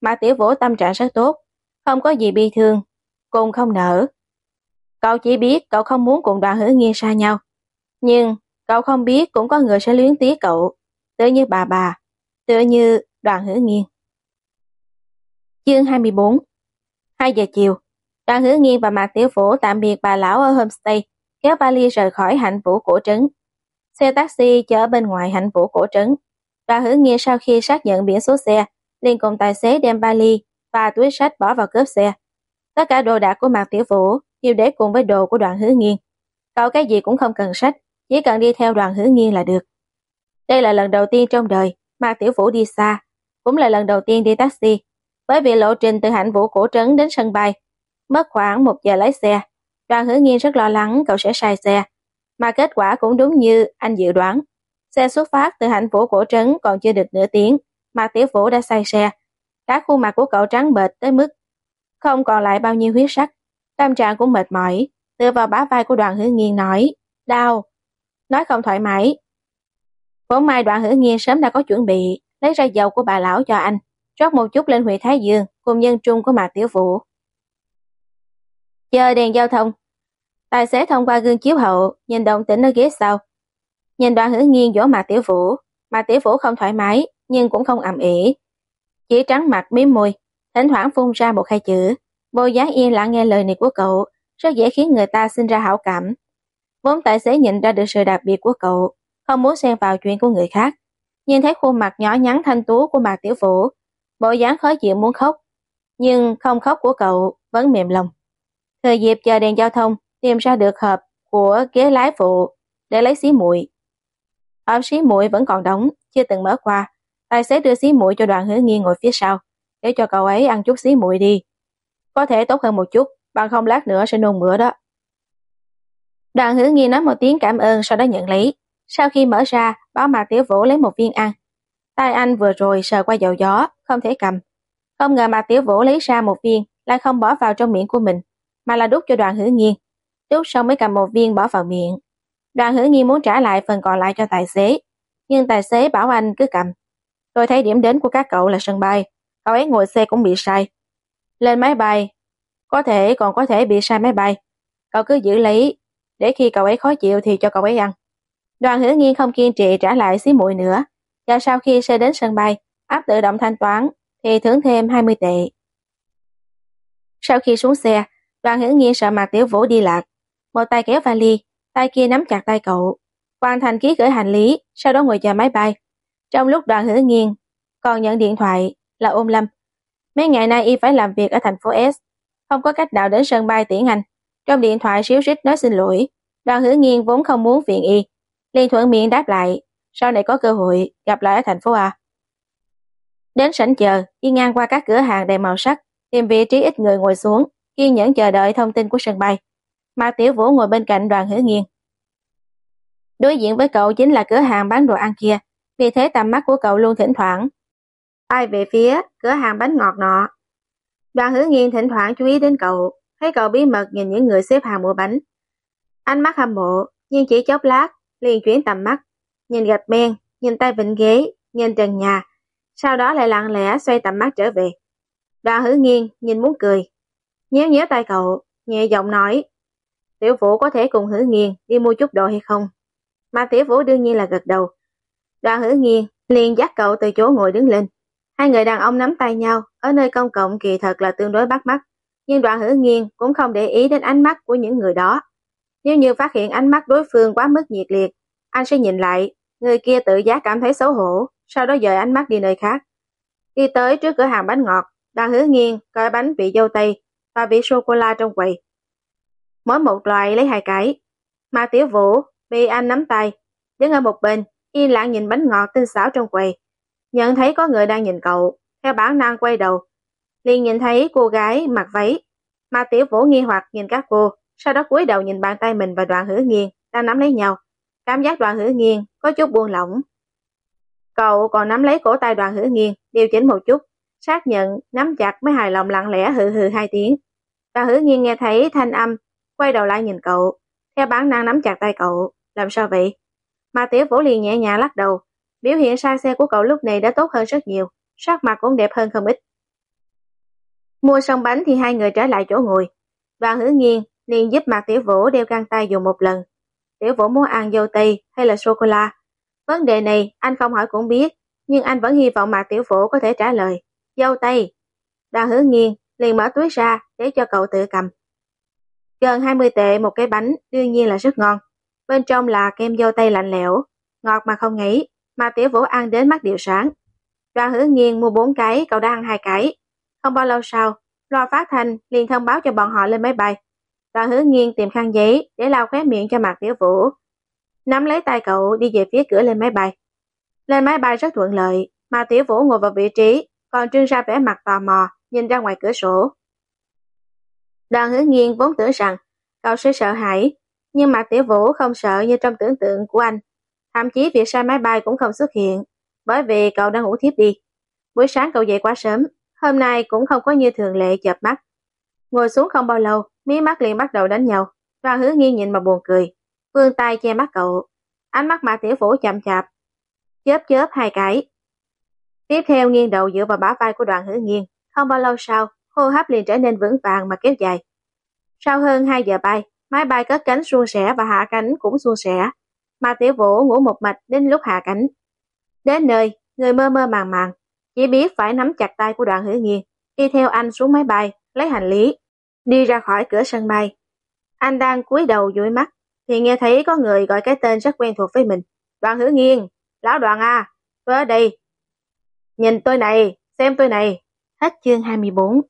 Mạc Tiểu Vũ tâm trạng rất tốt, không có gì bi thương, cùng không nở. Cậu chỉ biết cậu không muốn cùng đoàn hứa nghiên xa nhau. Nhưng cậu không biết cũng có người sẽ luyến tiếc cậu, tựa như bà bà, tựa như đoàn hứa nghiên. Chương 24 2 giờ chiều, đoàn hứa nghiên và Mạc Tiểu Vũ tạm biệt bà lão ở homestay, kéo vali rời khỏi hạnh vũ cổ trấn. Xe taxi chở bên ngoài hạnh vũ cổ trấn. Đoàn hứa Nghe sau khi xác nhận biển số xe, liền cùng tài xế đem vali và túi sách bỏ vào cốp xe. Tất cả đồ đạc của Mạc Tiểu Vũ đều để cùng với đồ của đoàn hứa nghiên. Cậu cái gì cũng không cần sách, chỉ cần đi theo đoàn hứa nghiên là được. Đây là lần đầu tiên trong đời Mạc Tiểu Vũ đi xa, cũng là lần đầu tiên đi taxi, bởi vì lộ trình từ hạnh vũ cổ trấn đến sân bay, mất khoảng một giờ lái xe. Đoàn hứa nghiên rất lo lắng cậu sẽ sai xe, mà kết quả cũng đúng như anh dự đoán. Xe xuất phát từ hạnh vũ cổ trấn còn chưa được nửa tiếng, Mạc Tiểu Vũ đã say xe. Cả khuôn mặt của cậu trắng bệch tới mức không còn lại bao nhiêu huyết sắc. Tâm trạng cũng mệt mỏi, tựa vào bá vai của đoàn Hữu nghiên nói, đau, nói không thoải mái. Vốn mai Đoàn hữu nghiên sớm đã có chuẩn bị, lấy ra dầu của bà lão cho anh, rót một chút lên huyện Thái Dương cùng nhân trung của Mạc Tiểu Vũ. Chờ đèn giao thông, tài xế thông qua gương chiếu hậu, nhìn động tĩnh ở ghế sau. Nhìn đoạn hữu nghiên vỗ mặt Tiểu Vũ, mà Tiểu Vũ không thoải mái, nhưng cũng không ầm ĩ. Chỉ trắng mặt miếm môi, thỉnh thoảng phun ra một hai chữ, Bồ dáng yên lặng nghe lời này của cậu, rất dễ khiến người ta sinh ra hảo cảm. Vốn tài xế nhìn ra được sự đặc biệt của cậu, không muốn xen vào chuyện của người khác. Nhìn thấy khuôn mặt nhỏ nhắn thanh tú của Mạc Tiểu Vũ, bộ dáng khó chịu muốn khóc, nhưng không khóc của cậu vẫn mềm lòng. Thời dịp chờ đèn giao thông, tìm ra được hộp của ghế lái phụ để lấy xí muội. Hộp xí muội vẫn còn đóng, chưa từng mở qua. Tài xế đưa xí muội cho đoàn hứa nghiêng ngồi phía sau, để cho cậu ấy ăn chút xí muội đi. Có thể tốt hơn một chút, bằng không lát nữa sẽ nôn mửa đó. Đoàn hứa nghiêng nói một tiếng cảm ơn sau đó nhận lấy. Sau khi mở ra, báo mặt Tiểu Vũ lấy một viên ăn. Tay anh vừa rồi sờ qua dầu gió, không thể cầm. Không ngờ mà Tiểu Vũ lấy ra một viên, lại không bỏ vào trong miệng của mình, mà là đút cho đoàn hứa nghiêng. Đút xong mới cầm một viên bỏ vào miệng. Đoàn hữu nghi muốn trả lại phần còn lại cho tài xế, nhưng tài xế bảo anh cứ cầm. Tôi thấy điểm đến của các cậu là sân bay, cậu ấy ngồi xe cũng bị sai. Lên máy bay, có thể còn có thể bị sai máy bay. Cậu cứ giữ lấy, để khi cậu ấy khó chịu thì cho cậu ấy ăn. Đoàn hữu nghiên không kiên trì trả lại xí muội nữa, và sau khi xe đến sân bay, áp tự động thanh toán, thì thưởng thêm 20 tệ. Sau khi xuống xe, đoàn hữu nghiên sợ mặt tiểu vũ đi lạc. Một tay kéo vali, tay kia nắm chặt tay cậu. Hoàn thành ký gửi hành lý, sau đó ngồi chờ máy bay. Trong lúc đoàn hứa nghiêng còn nhận điện thoại là ôm lâm. Mấy ngày nay y phải làm việc ở thành phố S, không có cách nào đến sân bay tiễn anh. Trong điện thoại xíu rít nói xin lỗi, đoàn hứa nghiêng vốn không muốn phiền y, Liên thuận miệng đáp lại, sau này có cơ hội gặp lại ở thành phố A. Đến sảnh chờ, y ngang qua các cửa hàng đầy màu sắc, tìm vị trí ít người ngồi xuống, kiên nhẫn chờ đợi thông tin của sân bay. Mà Tiểu Vũ ngồi bên cạnh đoàn hữu nghiên. Đối diện với cậu chính là cửa hàng bán đồ ăn kia, vì thế tầm mắt của cậu luôn thỉnh thoảng. Ai về phía cửa hàng bánh ngọt nọ. Đoàn hữu nghiên thỉnh thoảng chú ý đến cậu, thấy cậu bí mật nhìn những người xếp hàng mua bánh. Ánh mắt hâm mộ, nhưng chỉ chốc lát liền chuyển tầm mắt, nhìn gạch men, nhìn tay vịnh ghế, nhìn trần nhà, sau đó lại lặng lẽ xoay tầm mắt trở về. Đoàn hữu nghiên nhìn muốn cười, nhéo nhéo tay cậu, nhẹ giọng nói. Tiểu Vũ có thể cùng Hử nghiền đi mua chút đồ hay không? Mà Tiểu Vũ đương nhiên là gật đầu. Đoàn Hử nghiền liền dắt cậu từ chỗ ngồi đứng lên. Hai người đàn ông nắm tay nhau ở nơi công cộng kỳ thật là tương đối bắt mắt. Nhưng đoàn Hử nghiền cũng không để ý đến ánh mắt của những người đó. Nếu như phát hiện ánh mắt đối phương quá mức nhiệt liệt, anh sẽ nhìn lại, người kia tự giác cảm thấy xấu hổ, sau đó dời ánh mắt đi nơi khác. Đi tới trước cửa hàng bánh ngọt, đoàn hứa nghiêng coi bánh vị dâu tây và vị sô-cô-la trong quầy. Mỗi một loại lấy hai cái. Mà tiểu vũ bị anh nắm tay, đứng ở một bên, yên lặng nhìn bánh ngọt tinh xảo trong quầy. Nhận thấy có người đang nhìn cậu, theo bản năng quay đầu. liền nhìn thấy cô gái mặc váy, mà tiểu vũ nghi hoặc nhìn các cô, sau đó cúi đầu nhìn bàn tay mình và đoạn hứa nghiêng đang nắm lấy nhau. Cảm giác đoạn hứa nghiêng có chút buông lỏng. Cậu còn nắm lấy cổ tay đoàn hữu nghiêng, điều chỉnh một chút, xác nhận, nắm chặt mới hài lòng lặng lẽ hừ hừ hai tiếng. Đoàn hữu nghiêng nghe thấy thanh âm, quay đầu lại nhìn cậu, theo bản năng nắm chặt tay cậu, làm sao vậy? Mà tiểu vũ liền nhẹ nhàng lắc đầu, biểu hiện sai xe của cậu lúc này đã tốt hơn rất nhiều, sắc mặt cũng đẹp hơn không ít. Mua xong bánh thì hai người trở lại chỗ ngồi. Đoàn hứa nghiêng liền giúp mặt tiểu vũ đeo găng tay dùng một lần. Tiểu vũ muốn ăn dâu tây hay là sô-cô-la. Vấn đề này anh không hỏi cũng biết, nhưng anh vẫn hy vọng mặt tiểu vũ có thể trả lời. Dâu tây. Đoàn hứa nghiêng liền mở túi ra để cho cậu tự cầm. Gần 20 tệ một cái bánh đương nhiên là rất ngon. Bên trong là kem dâu tây lạnh lẽo, ngọt mà không nghĩ, mà tiểu vũ ăn đến mắt điệu sáng. Đoàn hứa nghiêng mua bốn cái, cậu đã ăn hai cái. Không bao lâu sau, loa phát thanh liền thông báo cho bọn họ lên máy bay. Đoàn hứa nghiêng tìm khăn giấy để lau khóe miệng cho mặt tiểu vũ. Nắm lấy tay cậu đi về phía cửa lên máy bay. Lên máy bay rất thuận lợi, mà tiểu vũ ngồi vào vị trí, còn trương ra vẻ mặt tò mò, nhìn ra ngoài cửa sổ. Đoàn hứa nghiêng vốn tưởng rằng cậu sẽ sợ hãi, nhưng mà tiểu vũ không sợ như trong tưởng tượng của anh. Thậm chí việc sai máy bay cũng không xuất hiện, bởi vì cậu đang ngủ thiếp đi. Buổi sáng cậu dậy quá sớm, hôm nay cũng không có như thường lệ chợp mắt. Ngồi xuống không bao lâu, mí mắt liền bắt đầu đánh nhau. Đoàn hứa nghiêng nhìn mà buồn cười, vươn tay che mắt cậu. Ánh mắt mà tiểu vũ chậm chạp, chớp chớp hai cái. Tiếp theo nghiêng đầu dựa vào bả vai của đoàn hứa nghiêng. Không bao lâu sau, hô hấp liền trở nên vững vàng mà kéo dài. Sau hơn 2 giờ bay, máy bay cất cánh suôn sẻ và hạ cánh cũng suôn sẻ. Mà tiểu vũ ngủ một mạch đến lúc hạ cánh. Đến nơi, người mơ mơ màng màng, chỉ biết phải nắm chặt tay của đoạn hữu nghiêng, đi theo anh xuống máy bay, lấy hành lý, đi ra khỏi cửa sân bay. Anh đang cúi đầu dụi mắt, thì nghe thấy có người gọi cái tên rất quen thuộc với mình. đoạn hữu nghiêng, lão đoạn à, tôi ở đây. Nhìn tôi này, xem tôi này. Hết chương 24